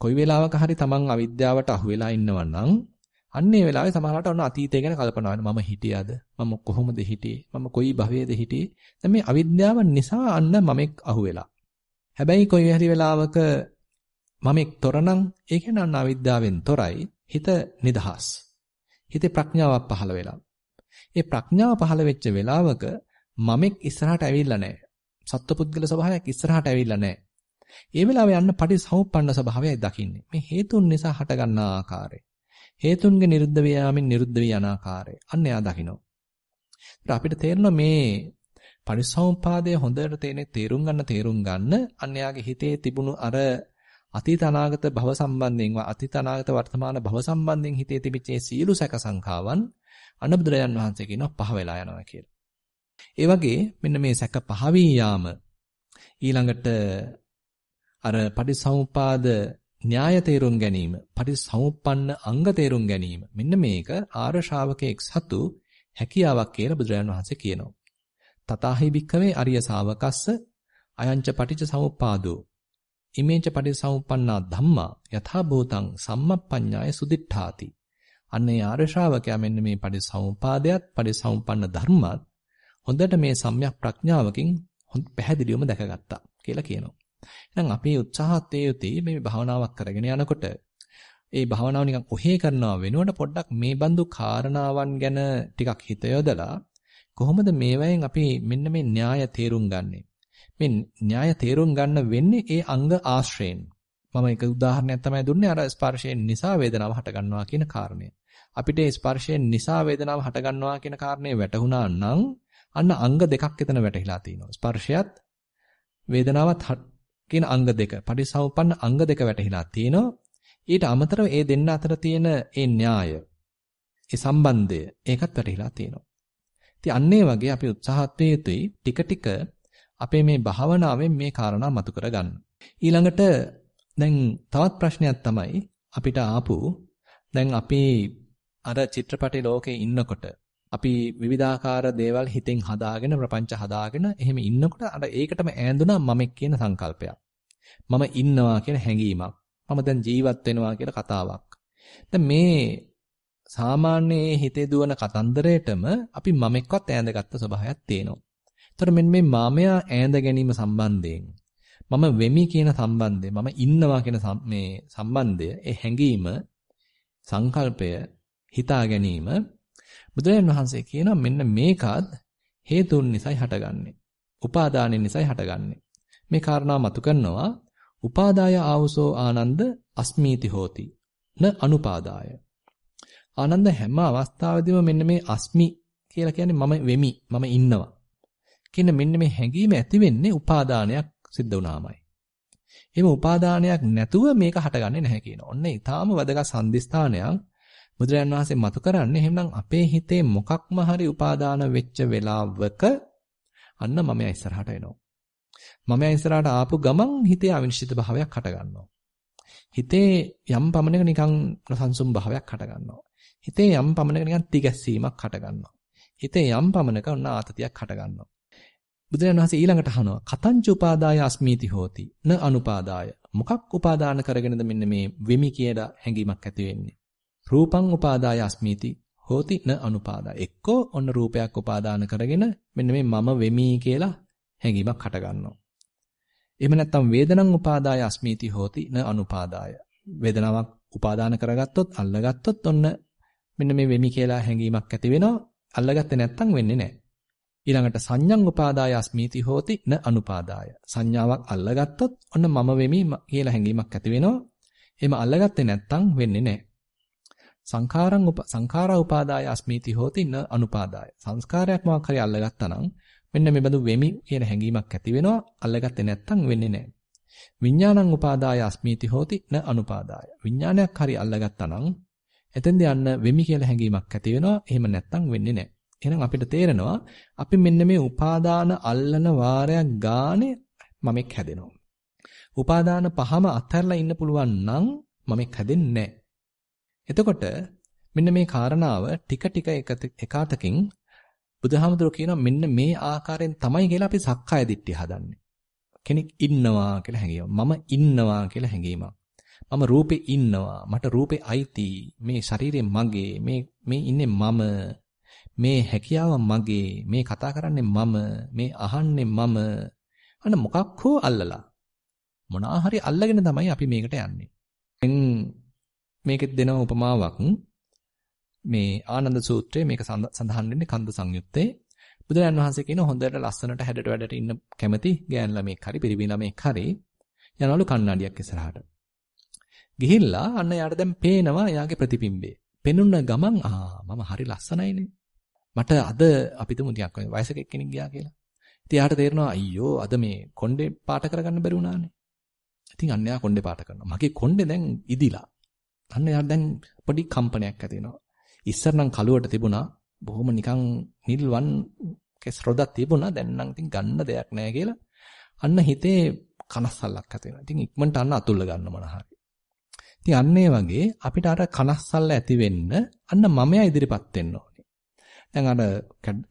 කොයි වෙලාවක හරි තමන් අවිද්‍යාවට අහු වෙලා ඉන්නවා නම් අන්නේ වෙලාවේ සමහරවිට ඔන්න අතීතය ගැන කල්පනා වෙනවා. මම හිටියද? මම කොහොමද හිටියේ? මම කොයි භවයේද හිටියේ? දැන් මේ අවිද්‍යාව නිසා අන්න මමෙක් අහු වෙලා. හැබැයි කොයි හරි වෙලාවක මමෙක් තොරනම් ඒ කියන්නේ අන්න අවිද්‍යාවෙන් තොරයි. හිත නිදහස්. හිතේ ප්‍රඥාවක් පහළ වෙලා. ඒ ප්‍රඥාව පහළ වෙච්ච වෙලාවක මමෙක් ඉස්සරහට ඇවිල්ලා නැහැ. සත්පුද්ගල ස්වභාවයක් ඉස්සරහට ඇවිල්ලා නැහැ. ඒ වෙලාවේ යන්න පටිසමුප්පන්න ස්වභාවයයි දකින්නේ. මේ හේතුන් නිසා හටගන්නා ආකාරය. හේතුන්ගේ නිරුද්ධ වයාමින් නිරුද්ධ වී යන ආකාරය. අන්න එයා දකිනවා. අපිට තේරෙනවා මේ පරිසම්පාදයේ හොඳට තේනේ තේරුම් ගන්න තේරුම් ගන්න අන්න එයාගේ හිතේ තිබුණු අර අතීත අනාගත භව සම්බන්ධයෙන් අතීත අනාගත වර්තමාන භව සම්බන්ධයෙන් හිතේ තිබිච්ච සීළු සැක සංඛාවන් අනුබුදුරයන් වහන්සේ කියනවා පහ වෙලා යනවා කියලා. ඒ වගේ මෙන්න මේ සැක පහ වී යාම ඊළඟට අර පටිසමුපාද න්‍යාය තේරුම් ගැනීම පටිසමුප්පන්න අංග තේරුම් ගැනීම මෙන්න මේක ආර්ය ශ්‍රාවකෙක් සතු හැකියාවක් කියලා බුදුරජාණන් වහන්සේ කියනවා. තතාහි භික්ඛවේ අරිය ශාවකස්ස අයංච පටිච්ච සමුප්පාදෝ ඉමේච පටිසමුප්පන්නා ධම්මා යථා භූතං සම්මප්පඤ්ඤාය සුදිට්ඨාති. අන්නේ ආර්ය ශ්‍රාවකයා මෙන්න මේ පටිසමුපාදයට පටිසමුප්පන්න ධර්මات හොඳට මේ සම්‍යක් ප්‍රඥාවකින් පැහැදිලිවම දැකගත්තා කියලා කියනවා. එහෙනම් අපි උත්සාහත් යුතුයි මේ භාවනාවක් කරගෙන යනකොට ඒ භාවනාව නිකන් ඔහේ කරනවා වෙනුවට පොඩ්ඩක් මේ බඳු කාරණාවන් ගැන ටිකක් හිත යොදලා කොහොමද මේවයෙන් අපි මෙන්න මේ න්‍යාය තේරුම් ගන්නෙ මේ න්‍යාය තේරුම් ගන්න වෙන්නේ ඒ අංග ආශ්‍රයෙන් මම එක උදාහරණයක් තමයි දුන්නේ අර ස්පර්ශයෙන් නිසා වේදනාව හටගන්නවා කියන කාරණය. අපිට ස්පර්ශයෙන් නිසා වේදනාව හටගන්නවා කියන කාරණේ වැටහුණා නම් අන්න අංග දෙකක් එතන වැටහිලා තියෙනවා. ස්පර්ශයත් වේදනාවත් කියන අංග දෙක. පටිසමුප්පන්න අංග දෙක වැටහිලා තියෙනවා. ඊට අමතරව ඒ දෙන්න අතර තියෙන ඒ න්‍යාය, ඒ සම්බන්ධය ඒකත් වැටහිලා තියෙනවා. ඉතින් අන්න වගේ අපි උත්සාහත් යුතුයි ටික ටික අපේ මේ භාවනාවෙන් මේ කාරණා මතු කරගන්න. ඊළඟට දැන් තවත් ප්‍රශ්නයක් තමයි අපිට ආපු දැන් අපි අර චිත්‍රපටි ලෝකේ ඉන්නකොට අපි විවිධාකාර දේවල් හිතෙන් හදාගෙන ප්‍රපංච හදාගෙන එහෙම ඉන්නකොට අර ඒකටම ඈඳුනා මමෙක් කියන සංකල්පයක්. මම ඉන්නවා කියන හැඟීමක්. මම දැන් ජීවත් වෙනවා කියලා කතාවක්. දැන් මේ සාමාන්‍ය හිතේ දුවන කතන්දරයටම අපි මමෙක්වත් ඈඳගත්ත ස්වභාවයක් තියෙනවා. ඒතර මෙන්න මේ මාමයා ඈඳ ගැනීම සම්බන්ධයෙන් මම වෙමි කියන සම්බන්ධය මම ඉන්නවා කියන මේ සම්බන්ධය ඒ හැඟීම සංකල්පය හිතා ගැනීම බුදුරජාණන් වහන්සේ කියනවා මෙන්න මේකත් හේතුන් නිසායි හටගන්නේ. උපාදානෙන් නිසායි හටගන්නේ. මේ කාරණා මතු කරනවා උපාදාය ආවසෝ ආනන්ද අස්මීති හෝති න අනුපාදාය. ආනන්ද හැම අවස්ථාවෙදිම මෙන්න මේ අස්මි කියලා කියන්නේ මම වෙමි මම ඉන්නවා. කියන මෙන්න මේ හැඟීම ඇති වෙන්නේ උපාදානයක් සිද්ධ වුණාමයි. එහෙම උපාදානයක් නැතුව මේක හටගන්නේ නැහැ කියන. ඔන්න ඊටාම වැදගත් සම්දිස්ථානයක් බුදුරජාන් වහන්සේ මතු කරන්නේ එහෙනම් අපේ හිතේ මොකක්ම හරි උපාදාන වෙච්ච වෙලාවක අන්න මම ඉස්සරහට එනවා. මම ඉස්සරහට ආපු ගමන් හිතේ අවිනිශ්චිත භාවයක් හට ගන්නවා. හිතේ යම් පමණක නිකන් සංසුම් භාවයක් හට ගන්නවා. හිතේ යම් පමණක නිකන් තිගැස්සීමක් හට ගන්නවා. හිතේ යම් පමණක ඔන්න ආතතියක් හට ගන්නවා. බුදුරජාණන් වහන්සේ ඊළඟට අහනවා කතංච උපාදාය අස්මීති හෝති න අනුපාදාය මොකක් උපාදාන කරගෙනද මෙන්න මේ වෙමි කියලා හැඟීමක් ඇති වෙන්නේ රූපං උපාදාය අස්මීති හෝති න අනුපාදාය එක්කෝ ඔන්න රූපයක් උපාදාන කරගෙන මෙන්න මේ මම වෙමි කියලා හැඟීමක් හට ගන්නවා එහෙම නැත්නම් වේදනං උපාදාය අස්මීති හෝති න අනුපාදාය වේදනාවක් උපාදාන කරගත්තොත් අල්ලගත්තොත් ඔන්න මෙන්න මේ වෙමි කියලා හැඟීමක් ඇති වෙනවා අල්ලගත්තේ නැත්නම් වෙන්නේ නැහැ ඊළඟට සංඥං උපාදාය අස්මීති හෝති න අනුපාදාය. සංඥාවක් අල්ලගත්තොත් ඔන්න මම වෙමි කියලා හැඟීමක් ඇති වෙනවා. එහෙම අල්ලගත්තේ නැත්තම් වෙන්නේ නැහැ. සංඛාරං උප සංඛාරා උපාදාය අස්මීති හෝති න අනුපාදාය. සංස්කාරයක් මොකක් හරි අල්ලගත්තා නම් මෙන්න මේ බඳු වෙමි කියන හැඟීමක් ඇති වෙනවා. අල්ලගත්තේ නැත්තම් වෙන්නේ නැහැ. විඥානං උපාදාය අස්මීති හෝති න අනුපාදාය. විඥානයක් හරි අල්ලගත්තා නම් එතෙන්ද යන්න වෙමි කියලා හැඟීමක් ඇති වෙනවා. එහෙම නැත්තම් වෙන්නේ නැහැ. එහෙනම් අපිට තේරෙනවා අපි මෙන්න මේ උපාදාන අල්ලන වාරයක් ගානේ මමෙක් හැදෙනවා. උපාදාන පහම අත්හැරලා ඉන්න පුළුවන් නම් මමෙක් හැදෙන්නේ එතකොට මෙන්න මේ කාරණාව ටික ටික එකාතකින් බුදුහාමුදුරුවෝ කියනවා මෙන්න මේ ආකාරයෙන් තමයි කියලා අපි සක්කාය දිට්ඨිය හදන්නේ. කෙනෙක් ඉන්නවා කියලා හැඟීම. මම ඉන්නවා කියලා හැඟීමක්. මම රූපේ ඉන්නවා. මට රූපේ අයිති. මේ ශරීරය මගේ. මේ මේ ඉන්නේ මම. මේ හැකියාව මගේ මේ කතා කරන්නේ මම මේ අහන්නේ මම අන්න මොකක් හෝ අල්ලලා මොනවා හරි අල්ලගෙන තමයි අපි මේකට යන්නේ. දැන් මේකෙත් දෙන උපමාවක් මේ ආනන්ද සූත්‍රයේ මේක සඳහන් වෙන්නේ කන්ද සංයුත්තේ බුදුරජාන් වහන්සේ කියන හොඳට ලස්සනට හැඩට වැඩට ඉන්න කැමති ගෑන් ළමෙක් හරි පිරිමි ළමෙක් හරි යනවලු කණ්ණාඩියක් ඉස්සරහට. ගිහිල්ලා අන්න යාට දැන් පේනවා යාගේ ප්‍රතිබිම්බේ. පෙනුන ගමන් ආ මම හරි ලස්සනයිනේ. මට අද අපි තුමු ටිකක් වයසක එක්කෙනෙක් ගියා කියලා. ඉතින් යාට තේරෙනවා අයියෝ අද මේ කොණ්ඩේ පාට කරගන්න බැරි වුණානේ. ඉතින් අන්න යා කොණ්ඩේ පාට කරනවා. මගේ කොණ්ඩේ දැන් ඉදිලා. අන්න යාට දැන් පොඩි කම්පනයක් ඇති වෙනවා. ඉස්සර නම් කලුවට තිබුණා බොහොම නිකන් නිල් වන් කෙස් රොදක් තිබුණා. දැන් නම් ඉතින් ගන්න දෙයක් නැහැ කියලා. අන්න හිතේ කනස්සල්ලක් ඇති වෙනවා. ඉතින් ඉක්මනට අන්න අතුල්ල ගන්න මොන හරි. ඉතින් අන්න ඒ වගේ අපිට අර කනස්සල්ල ඇති වෙන්න අන්න මමයා ඉදිරිපත් වෙන්න දැන් අර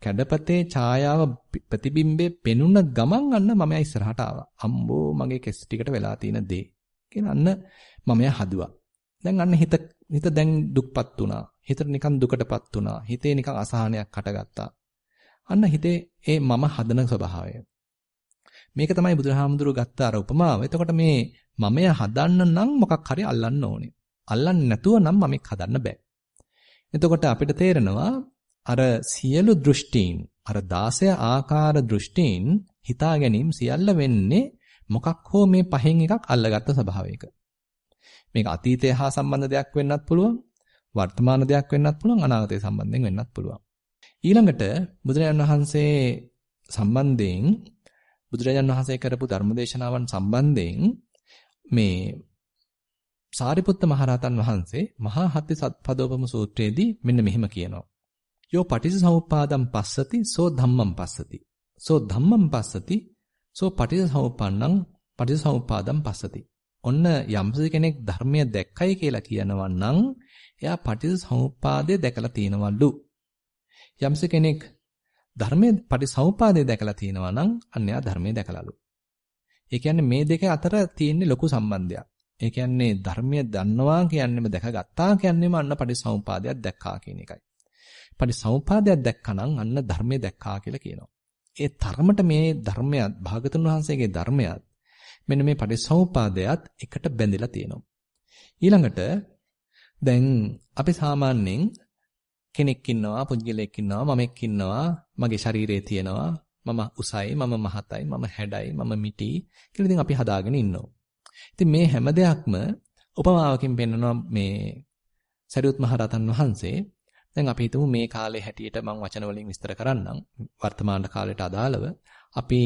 කැඩපතේ ඡායාව ප්‍රතිබිම්බේ පෙනුන ගමන් අන්න මම ඉස්සරහට ආවා. අම්බෝ මගේ කෙස් ටිකට වෙලා තියෙන දේ. කියන අන්න මම හදුවා. දැන් අන්න හිත හිත දැන් දුක්පත් වුණා. හිතට නිකන් දුකටපත් වුණා. හිතේ නිකන් අසහනයක් හටගත්තා. අන්න හිතේ ඒ මම හදන ස්වභාවය. මේක තමයි බුදුහාමුදුරුව ගත්ත අර උපමාව. එතකොට මේ මමය හදන්න නම් මොකක් හරි අල්ලන්න ඕනේ. අල්ලන්නේ නැතුව නම් මමෙක් හදන්න බෑ. එතකොට අපිට තේරෙනවා අර සියලු දෘෂ්ටීන් අර 16 ආකාර දෘෂ්ටීන් හිතා ගැනීම සියල්ල වෙන්නේ මොකක් හෝ මේ පහෙන් එකක් අල්ලගත්ත ස්වභාවයක. මේක අතීතය හා සම්බන්ධ දෙයක් වෙන්නත් පුළුවන්. වර්තමාන දෙයක් වෙන්නත් පුළුවන්. අනාගතය සම්බන්ධයෙන් වෙන්නත් පුළුවන්. ඊළඟට බුදුරජාණන් වහන්සේ සම්බන්ධයෙන් බුදුරජාණන් වහන්සේ කරපු ධර්මදේශනාවන් සම්බන්ධයෙන් මේ සාරිපුත්ත මහරහතන් වහන්සේ මහා හත්ති සත්පදෝපම සූත්‍රයේදී මෙන්න මෙහෙම කියනවා. යෝ පටිච්චසමුප්පාදම් පස්සති සෝ ධම්මං පස්සති. සෝ ධම්මං පස්සති සෝ පටිච්චසමුප්පන්නං පටිච්චසමුප්පාදම් පස්සති. ඔන්න යම්ස කෙනෙක් ධර්මය දැක්කයි කියලා කියනවා නම් එයා පටිච්චසමුප්පාදය දැකලා තියෙනවලු. යම්ස කෙනෙක් ධර්මයේ පටිසමුපාදය දැකලා තියෙනවා නම් අන්‍යයා ධර්මයේ දැකලාලු. ඒ කියන්නේ මේ දෙක අතර තියෙන ලොකු සම්බන්ධයක්. ඒ කියන්නේ ධර්මය දන්නවා කියන්නේම දැකගත්තා කියන්නේම අන්න පටිසමුපාදයක් දැක්කා කියන එකයි. පටිසමුපාදයක් දැක්කනම් අන්න ධර්මයේ දැක්කා කියලා කියනවා. ඒ තරමට මේ ධර්මයත් භාගතුන් වහන්සේගේ ධර්මයත් මෙන්න මේ පටිසමුපාදයට එකට බැඳිලා තියෙනවා. ඊළඟට දැන් අපි සාමාන්‍යයෙන් කෙනෙක් ඉන්නවා, පුද්ගලයෙක් ඉන්නවා, මමෙක් ඉන්නවා, මගේ ශරීරයේ තියෙනවා, මම උසයි, මම මහතයි, මම හැඩයි, මම මිටි කියලා ඉතින් අපි හදාගෙන ඉන්නවා. ඉතින් මේ හැම දෙයක්ම උපමාවකින් පෙන්වනවා මේ සරියුත් මහරහතන් වහන්සේ. දැන් අපි හිතමු මේ කාලේ හැටියට මම වචන වලින් විස්තර කරන්නම් වර්තමාන කාලයට අදාළව අපි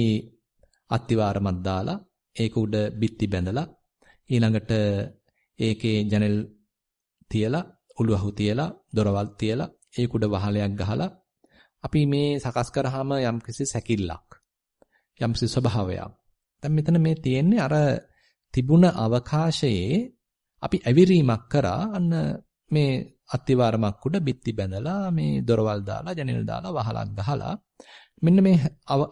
අත්තිවාරමක් දාලා ඒක උඩ බිත්ති බැඳලා ඊළඟට ඒකේ ජනෙල් තියලා උළුවහු තියලා දොරවල් තියලා ඒ කුඩ වහලයක් ගහලා අපි මේ සකස් කරාම යම්කිසි සැකිල්ලක් යම්කිසි ස්වභාවයක්. දැන් මෙතන මේ තියෙන්නේ අර තිබුණ අවකාශයේ අපි ඇවිරීමක් කරා අන්න මේ අත්තිවාරමක් උඩ බිත්ති බැඳලා මේ දොරවල් දාලා ජනෙල් දාලා වහලක් ගහලා මෙන්න මේ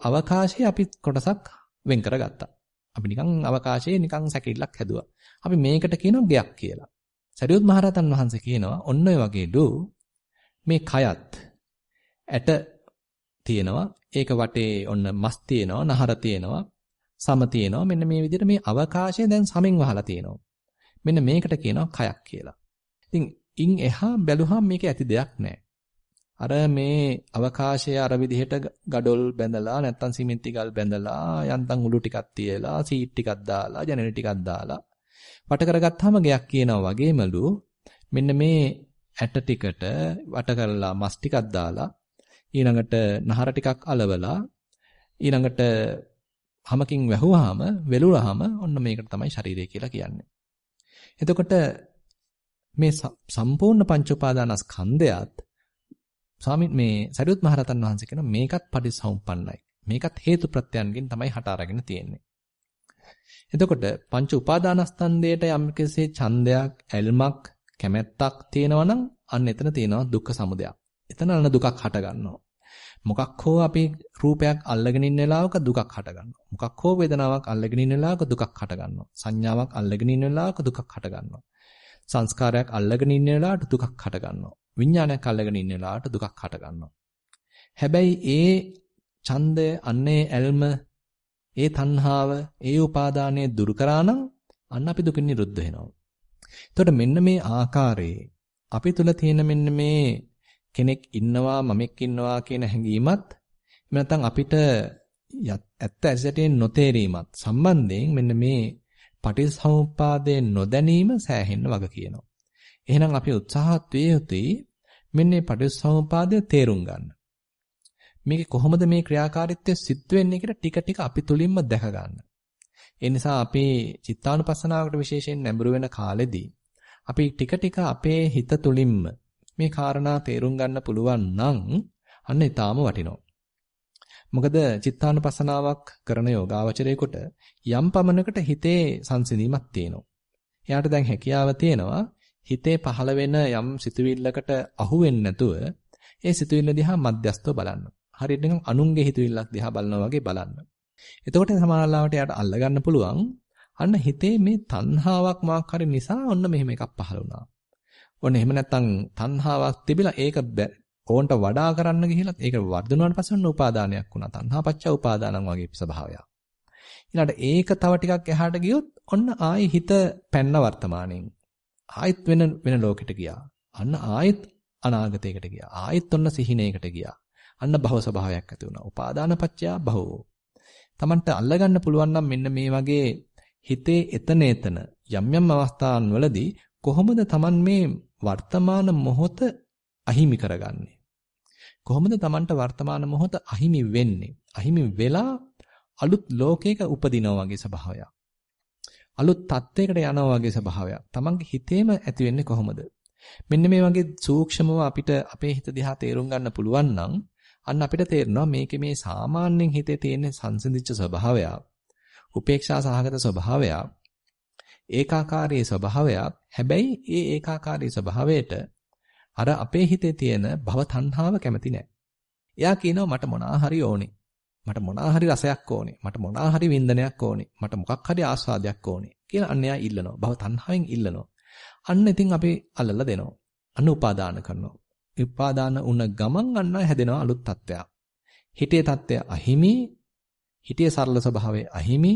අවකාශයේ අපි කොටසක් වෙන් කරගත්තා. අපි නිකන් අවකාශයේ නිකන් සැකිල්ලක් හැදුවා. අපි මේකට කියනවා ගයක් කියලා. සරියුත් මහරහතන් වහන්සේ කියනවා ඔන්න ඔය වගේ දු මේ කයත් ඇට තියෙනවා ඒක වටේ ඔන්න මස් තියෙනවා නහර තියෙනවා සම තියෙනවා මෙන්න මේ විදිහට මේ අවකාශය දැන් සමෙන් වහලා තියෙනවා මෙන්න මේකට කියනවා කයක් කියලා ඉතින් ඉන් එහා බැලුවහම මේක ඇති දෙයක් නැහැ අර මේ අවකාශය අර විදිහට gadol බැඳලා නැත්තම් සිමෙන්ති ගල් බැඳලා යන්තම් උළු ටිකක් තියලා සීට් ටිකක් දාලා ජනෙල් ටිකක් දාලා වට කරගත්තාම ගයක් කියනවා වගේමලු මෙන්න මේ ඇට ටිකට වට කරලා මස් ටිකක් දාලා ඊළඟට නහර ටිකක් අලවලා ඊළඟට හැමකින් වැහුවාම වෙලුවාම ඔන්න මේකට තමයි ශරීරය කියලා කියන්නේ. එතකොට මේ සම්පූර්ණ පංච උපාදානස්කන්ධයත් ස්වාමීන් මේ සරියුත් මහරහතන් වහන්සේ කියන මේකත් පටිසමුප්පන්නයි. මේකත් හේතු ප්‍රත්‍යයන්ගෙන් තමයි හට අරගෙන තියෙන්නේ. එතකොට පංච උපාදානස්කන්ධයට යම්කිසි ඡන්දයක්, ඇල්මක්, කැමැත්තක් තියෙනවා නම් අන්න එතන තියෙනවා දුක්ඛ සමුදයක්. එතන අන්න දුකක් හට ගන්නවා. මොකක් හෝ අපි රූපයක් අල්ලගෙන ඉන්න වෙලාවක දුකක් හට ගන්නවා. මොකක් හෝ වේදනාවක් අල්ලගෙන ඉන්න වෙලාවක දුකක් හට ගන්නවා. සංඥාවක් අල්ලගෙන ඉන්න වෙලාවක දුකක් හට ගන්නවා. සංස්කාරයක් අල්ලගෙන ඉන්න වෙලාවට දුකක් හට ගන්නවා. විඥානයක් අල්ලගෙන ඉන්න වෙලාවට දුකක් හට ගන්නවා. හැබැයි ඒ ඡන්දය අන්නේ ඇල්ම ඒ තණ්හාව, ඒ උපාදානය දුරු කරා නම් අන්න අපි දුකින් නිරුද්ධ වෙනවා. එතකොට මෙන්න මේ ආකාරයේ අපි තුල තියෙන මෙන්න මේ කෙනෙක් ඉන්නවා මමෙක් ඉන්නවා කියන හැඟීමත් එහෙම නැත්නම් අපිට ඇත්ත ඇසටෙන් නොතේරීමත් සම්බන්ධයෙන් මෙන්න මේ පටිච්චසමුප්පාදයේ නොදැනීම සෑහෙන්න වග කියනවා. එහෙනම් අපි උත්සාහත් වේ යුතුයි මෙන්න මේ පටිච්චසමුපාදය තේරුම් ගන්න. මේකේ කොහොමද මේ ක්‍රියාකාරීත්වය සිද්ධ වෙන්නේ කියලා ටික ටික අපි තුලින්ම දැක ගන්න. ඒ නිසා අපි චිත්තානුපස්සනාවකට විශේෂයෙන් නැඹුරු වෙන කාලෙදී අපි ටික ටික අපේ හිත තුලින්ම මේ කාරණා තේරුම් ගන්න පුළුවන් නම් අන්න ඊටාම වටිනවා. මොකද චිත්තානුපස්සනාවක් කරන යෝගාවචරයේකට යම් පමණකට හිතේ සංසිඳීමක් තියෙනවා. එයාට දැන් හැකියාව තියෙනවා හිතේ පහළ වෙන යම් සිතුවිල්ලකට අහු වෙන්නේ නැතුව ඒ සිතුවිල්ල දිහා මධ්‍යස්තව බලන්න. හරියට නිකන් අනුන්ගේ හිතවිල්ලක් දිහා බලනවා වගේ බලන්න. එතකොට සමානලාවට යාට අල්ලගන්න පුළුවන් අන්න හිතේ මේ තණ්හාවක් මාක් හරි නිසා ඔන්න මෙහෙම එකක් පහළ වුණා. ඔන්න එහෙම නැත්තම් තණ්හාවක් තිබිලා ඒක ඕන්ට වඩා කරන්න ගිහිලා ඒක වර්ධනවාට පස්සේ ඔන්න උපාදානයක් වුණා. තණ්හාපච්ච උපාදානං වගේ ස්වභාවයක්. ඊළඟට ඒක තව ටිකක් එහාට ගියොත් ඔන්න ආයි හිත පැන්න වර්තමානෙන්. ආයෙත් වෙන වෙන ලෝකෙට ගියා. අන්න ආයෙත් අනාගතයකට ගියා. ආයෙත් ඔන්න සිහිනයකට ගියා. අන්න භව ස්වභාවයක් ඇති වුණා. උපාදාන පත්‍යා භවෝ. Tamanට අල්ලගන්න පුළුවන් නම් මෙන්න මේ වගේ හිතේ එතන එතන යම් යම් අවස්ථාන් වලදී කොහොමද Taman මේ වර්තමාන මොහොත අහිමි කරගන්නේ? කොහොමද Tamanට වර්තමාන මොහොත අහිමි වෙන්නේ? අහිමි වෙලා අලුත් ලෝකයක උපදිනවා වගේ ස්වභාවයක්. අලුත් තත්වයකට යනවා වගේ ස්වභාවයක්. Tamanගේ හිතේම ඇති වෙන්නේ කොහොමද? මෙන්න මේ වගේ සූක්ෂමව අපිට අපේ හිත දිහා තේරුම් ගන්න පුළුවන් නම් අන්න අපිට තේරෙනවා මේකේ මේ සාමාන්‍යයෙන් හිතේ තියෙන සංසිඳිච්ච ස්වභාවයක්, උපේක්ෂා සහගත ස්වභාවයක්, ඒකාකාරී ස්වභාවයක්. හැබැයි ඒ ඒකාකාරී ස්වභාවයට අර අපේ හිතේ තියෙන භව තණ්හාව කැමති නැහැ. එයා කියනවා මට මොනා හරි ඕනේ. මට මොනවා හරි රසයක් ඕනේ. මට මොනවා හරි වින්දනයක් ඕනේ. මට මොකක් හරි ආස්වාදයක් ඕනේ කියලා අන්න එයා ඉල්ලනවා. භව තණ්හාවෙන් ඉල්ලනවා. අන්න ඉතින් අපි අල්ලලා දෙනවා. අන්න උපාදාන කරනවා. උපාදාන උන ගමන් අන්න හැදෙනවා අලුත් තත්ත්වයක්. හිතේ තත්ත්වය අහිමි, හිතේ සරල ස්වභාවය අහිමි,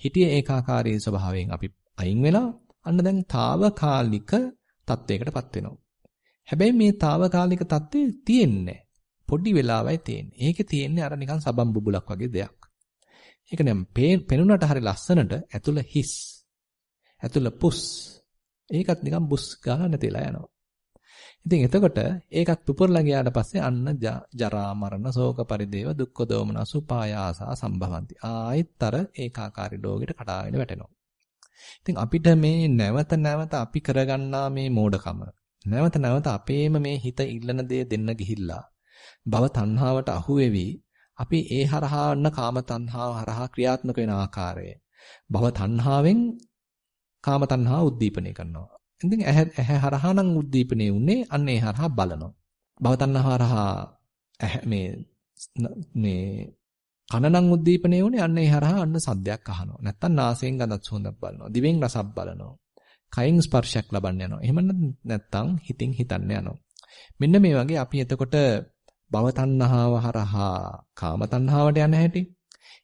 හිතේ ඒකාකාරී ස්වභාවයෙන් අපි අයින් වෙලා අන්න දැන් తాවකාලික තත්වයකටපත් වෙනවා. හැබැයි මේ తాවකාලික தත්ත්වය තියෙන්නේ පොඩි වෙලාවයි තියෙන්නේ. ඒකේ තියෙන්නේ අර නිකන් සබම් බුබුලක් වගේ දෙයක්. ඒක නම් පෙනුනට හරි ලස්සනට ඇතුළ හිස්. ඇතුළ පුස්. ඒකත් නිකන් බුස් ගාලා නැතිලා යනවා. ඉතින් එතකොට ඒකත් පුපුරලා ගියාට පස්සේ අන්න ජරා මරණ ශෝක පරිදේව දුක්ඛ දෝමනස උපායාසා සම්භවಂತಿ. ආයෙත් අර ඒකාකාරී ඩෝගෙට කඩාගෙන වැටෙනවා. ඉතින් අපිට මේ නැවත නැවත අපි කරගන්නා මේ මෝඩකම නැවත නැවත අපේම මේ හිත ඉල්ලන දේ දෙන්න ගිහිල්ලා භව තණ්හාවට අහු වෙවි අපි ඒ හරහා අන්න කාම තණ්හාව හරහා ක්‍රියාත්මක වෙන ආකාරය භව තණ්හාවෙන් කාම තණ්හාව උද්දීපනය කරනවා. ඉතින් ඇහැ ඇහැ හරහා නම් උද්දීපනය උන්නේ අන්න ඒ හරහා බලනවා. භව තණ්හාව හරහා මේ මේ කනනම් උද්දීපනය උනේ අන්න ඒ හරහා අන්න සද්දයක් අහනවා. නැත්තම් නාසයෙන් ගඳක් සුවඳක් බලනවා. දිවෙන් රසක් බලනවා. කයින් ස්පර්ශයක් ලබන්න යනවා. එහෙම නැත්නම් හිතින් හිතන්න යනවා. මෙන්න මේ වගේ අපි එතකොට භව තණ්හාව හරහා කාම තණ්හාවට යන හැටි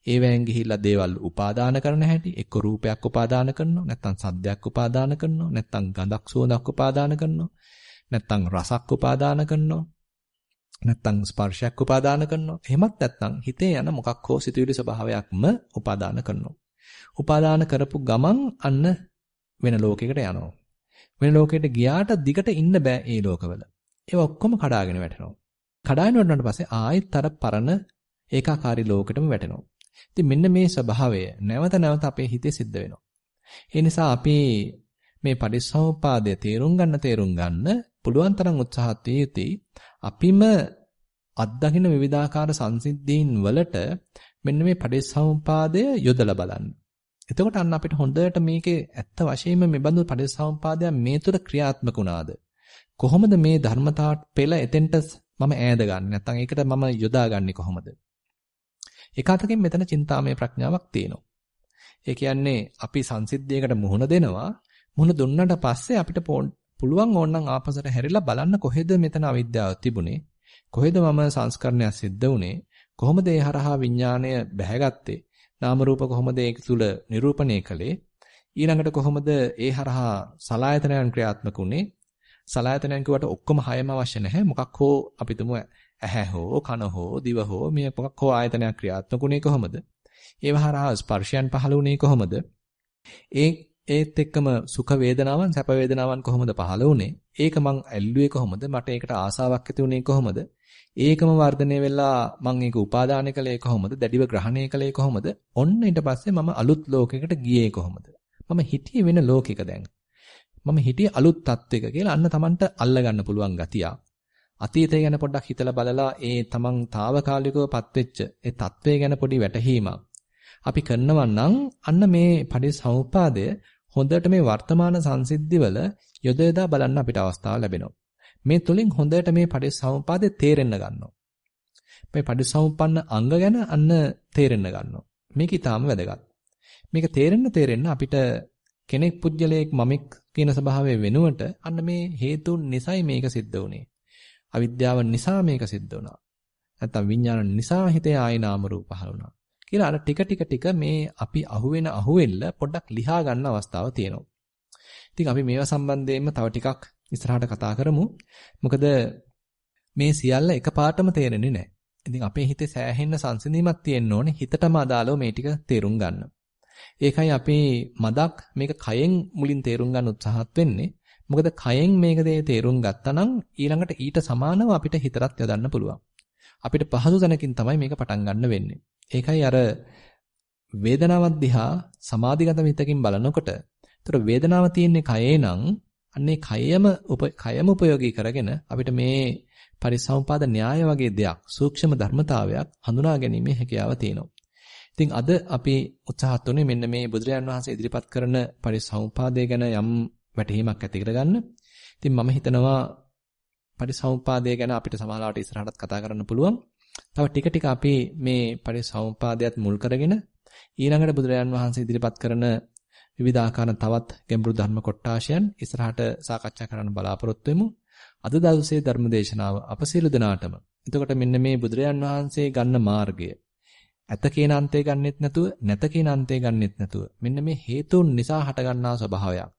ඒවෙන් ගිහිල්ලා දේවල් උපාදාන කරන හැටි එක්ක රූපයක් උපාදාන කරනවා නැත්නම් සද්දයක් උපාදාන කරනවා නැත්නම් ගඳක් සුවඳක් උපාදාන කරනවා නැත්නම් රසක් උපාදාන කරනවා නැත්නම් ස්පර්ශයක් උපාදාන කරනවා එහෙමත් නැත්නම් හිතේ යන මොකක් හෝ සිතුවිලි ස්වභාවයක්ම උපාදාන කරනවා උපාදාන කරපු ගමන් අන්න වෙන ලෝකයකට යනවා. වෙන ලෝකයකට ගියාට දිගට ඉන්න බෑ ඒ ලෝකවල. ඒවා ඔක්කොම කඩාගෙන වැටෙනවා. කඩාගෙන වැටුණාට පස්සේ ආයෙත් අර පරණ ඒකාකාරී ලෝකෙටම වැටෙනවා. ඉතින් මෙන්න මේ ස්වභාවය නැවත නැවත අපේ හිතේ සිද්ධ වෙනවා. ඒ නිසා අපි මේ පටිච්චසමුපාදය තේරුම් ගන්න තේරුම් ගන්න පුළුවන් තරම් උත්සාහත් යුතුයි. අපිම අත්දකින්න විවිධාකාර සංසිද්ධීන් වලට මෙන්න මේ පටිච්චසමුපාදය යොදලා බලන්න. එතකොට අන්න අපිට හොඳට මේකේ ඇත්ත වශයෙන්ම මේ බඳු පරිසම්පාදයක් මේ තුර ක්‍රියාත්මක වුණාද කොහොමද මේ ධර්මතාවට පෙළ එතෙන්ට මම ඈද ගන්න. නැත්නම් ඒකට මම යොදාගන්නේ කොහොමද? එකතකින් මෙතන චින්තාමය ප්‍රඥාවක් තියෙනවා. ඒ කියන්නේ අපි සංසිද්ධියකට මුහුණ දෙනවා. මුහුණ දුන්නට පස්සේ අපිට පුළුවන් ඕනනම් ආපසට හැරිලා බලන්න කොහෙද මෙතන අවිද්‍යාව තිබුණේ? කොහෙද මම සංස්කරණයක් සිද්ධ වුනේ කොහොමද ඒ හරහා විඥාණය බැහැගත්තේ? නාම රූප කොහොමද ඒක තුල නිරූපණය කළේ? ඊළඟට කොහොමද ඒ හරහා සලායතනයන් ක්‍රියාත්මක උනේ සලායතනයන් කියවට ඔක්කොම හයම අවශ්‍ය නැහැ මොකක් හෝ අපි තුමු ඇහැ හෝ කන හෝ දිව හෝ මේ මොකක් හෝ ආයතනයක් ක්‍රියාත්මක උනේ කොහොමද ඒව හරහා ස්පර්ශයන් පහළ උනේ කොහොමද ඒ ඒත් එක්කම සුඛ වේදනාවන් සැප වේදනාවන් කොහොමද පහළ උනේ ඒක මං ඇල්ලුවේ කොහොමද මට ඒකට ආසාවක් ඇති උනේ කොහොමද ඒකම වර්ධනය වෙලා මම ඒක උපාදාන කළේ කොහොමද? දැඩිව ග්‍රහණය කළේ කොහොමද? ඔන්න ඊට පස්සේ මම අලුත් ලෝකයකට ගියේ කොහොමද? මම හිටියේ වෙන ලෝකයක දැන්. මම හිටියේ අලුත් තත්වයක කියලා අන්න Tamanට අල්ලගන්න පුළුවන් ගතිය. අතීතය ගැන පොඩ්ඩක් හිතලා බලලා ඒ Taman తాවකාලිකවපත් වෙච්ච ඒ తත්වය ගැන පොඩි වැටහීමක් අපි කරනවා නම් අන්න මේ පටිසමුපාදය හොඳට මේ වර්තමාන සංසිද්ධිවල යොද යොදා බලන්න අපිට අවස්ථාව ලැබෙනවා. මේ තුලින් හොඳට මේ පටිච්චසමුපාදේ තේරෙන්න ගන්නවා. මේ පටිච්චසමුප්පන්න අංග ගැන අන්න තේරෙන්න ගන්නවා. මේක ඊටාම වැදගත්. මේක තේරෙන්න තේරෙන්න අපිට කෙනෙක් පුජ්‍යලයක් මමෙක් කියන ස්වභාවය වෙනුවට අන්න මේ හේතුන් නිසයි මේක සිද්ධ වුනේ. අවිද්‍යාව නිසා මේක සිද්ධ වුණා. නැත්තම් විඥාන නිසා හිතේ ආය නාම රූප පහළ වුණා. කියලා අර ටික ටික ටික මේ අපි අහුවෙන අහුවෙල්ල පොඩ්ඩක් ලිහා ගන්න අවස්ථාව තියෙනවා. ඉතින් අපි මේවා සම්බන්ධයෙන්ම තව ටිකක් ඉස්සරහට කතා කරමු. මොකද මේ සියල්ල එකපාරටම තේරෙන්නේ නැහැ. ඉතින් අපේ හිතේ සෑහෙන්න සංසිඳීමක් තියෙන්න ඕනේ හිතටම අදාළව මේ ටික තේරුම් ගන්න. ඒකයි අපි මදක් මේක කයෙන් මුලින් තේරුම් ගන්න උත්සාහත් වෙන්නේ. මොකද කයෙන් මේක තේරුම් ගත්තා නම් ඊළඟට ඊට සමානව අපිට හිතරත් යොදන්න පුළුවන්. අපිට පහසු තැනකින් තමයි මේක පටන් ගන්න වෙන්නේ. ඒකයි අර වේදනාවක් දිහා සමාධිගත හිතකින් බලනකොට ඒතර වේදනාව තියෙන්නේ කයේ නම් අන්නේ කයම කයම උපයෝගී කරගෙන අපිට මේ පරිසම්පාද න්‍යාය වගේ දෙයක් සූක්ෂම ධර්මතාවයක් හඳුනා ගැනීමේ හැකියාව තියෙනවා. ඉතින් අද අපි උත්සාහත් උනේ මෙන්න මේ බුදුරජාන් වහන්සේ ඉදිරිපත් කරන පරිසම්පාදය ගැන යම් වැටහීමක් ඇති කරගන්න. ඉතින් මම හිතනවා පරිසම්පාදය ගැන අපිට සමහරවිට ඉස්සරහටත් කතා කරන්න පුළුවන්. තව ටික ටික අපි මේ පරිසම්පාදයට මුල් කරගෙන ඊළඟට බුදුරජාන් වහන්සේ ඉදිරිපත් කරන විවිධාකාර තවත් ගැඹුරු ධර්ම කොටාශයන් ඉස්සරහට සාකච්ඡා කරන්න බලාපොරොත්තු වෙමු. අද දවසේ ධර්ම දේශනාව අප සියලු දෙනාටම. එතකොට මෙන්න මේ බුදුරජාන් වහන්සේ ගන්න මාර්ගය ඇත කියන අන්තය ගන්නෙත් නැතුව නැත කියන අන්තය ගන්නෙත් නැතුව මෙන්න මේ හේතුන් නිසා හටගන්නා ස්වභාවයක්.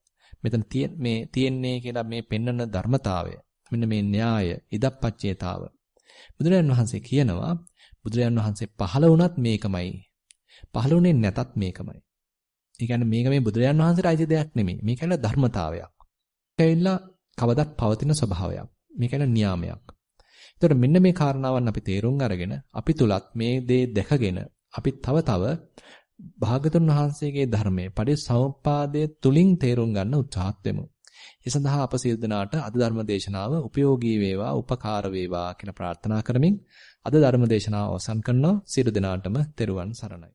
මෙතන මේ තියෙන්නේ කියලා මේ පෙන්වන ධර්මතාවය. මෙන්න මේ න්‍යාය, ඉදප්පච්චේතාව. බුදුරජාන් වහන්සේ කියනවා බුදුරජාන් වහන්සේ පහළ වුණත් මේකමයි. පහළ වුණේ නැතත් මේකමයි. ඒ කියන්නේ මේක මේ බුදුරජාන් වහන්සේට අයිති දෙයක් නෙමෙයි. මේක ඇවිල්ලා ධර්මතාවයක්. මේක ඇවිල්ලා කවදත් පවතින ස්වභාවයක්. මේක ඇවිල්ලා නියාමයක්. එතකොට මෙන්න මේ කාරණාවන් අපි තේරුම් අරගෙන අපි තුලත් මේ දේ දැකගෙන අපි තව තව භාගතුන් වහන්සේගේ ධර්මයේ පරිසම්පාදයේ තුලින් තේරුම් ගන්න උත්සාහත් වෙමු. ඒ සඳහා අප සියලු දෙනාට අද ධර්ම දේශනාව උපයෝගී වේවා, උපකාර වේවා කියලා ප්‍රාර්ථනා කරමින් අද ධර්ම දේශනාව අවසන් කරනවා. සියලු දෙනාටම තෙරුවන් සරණයි.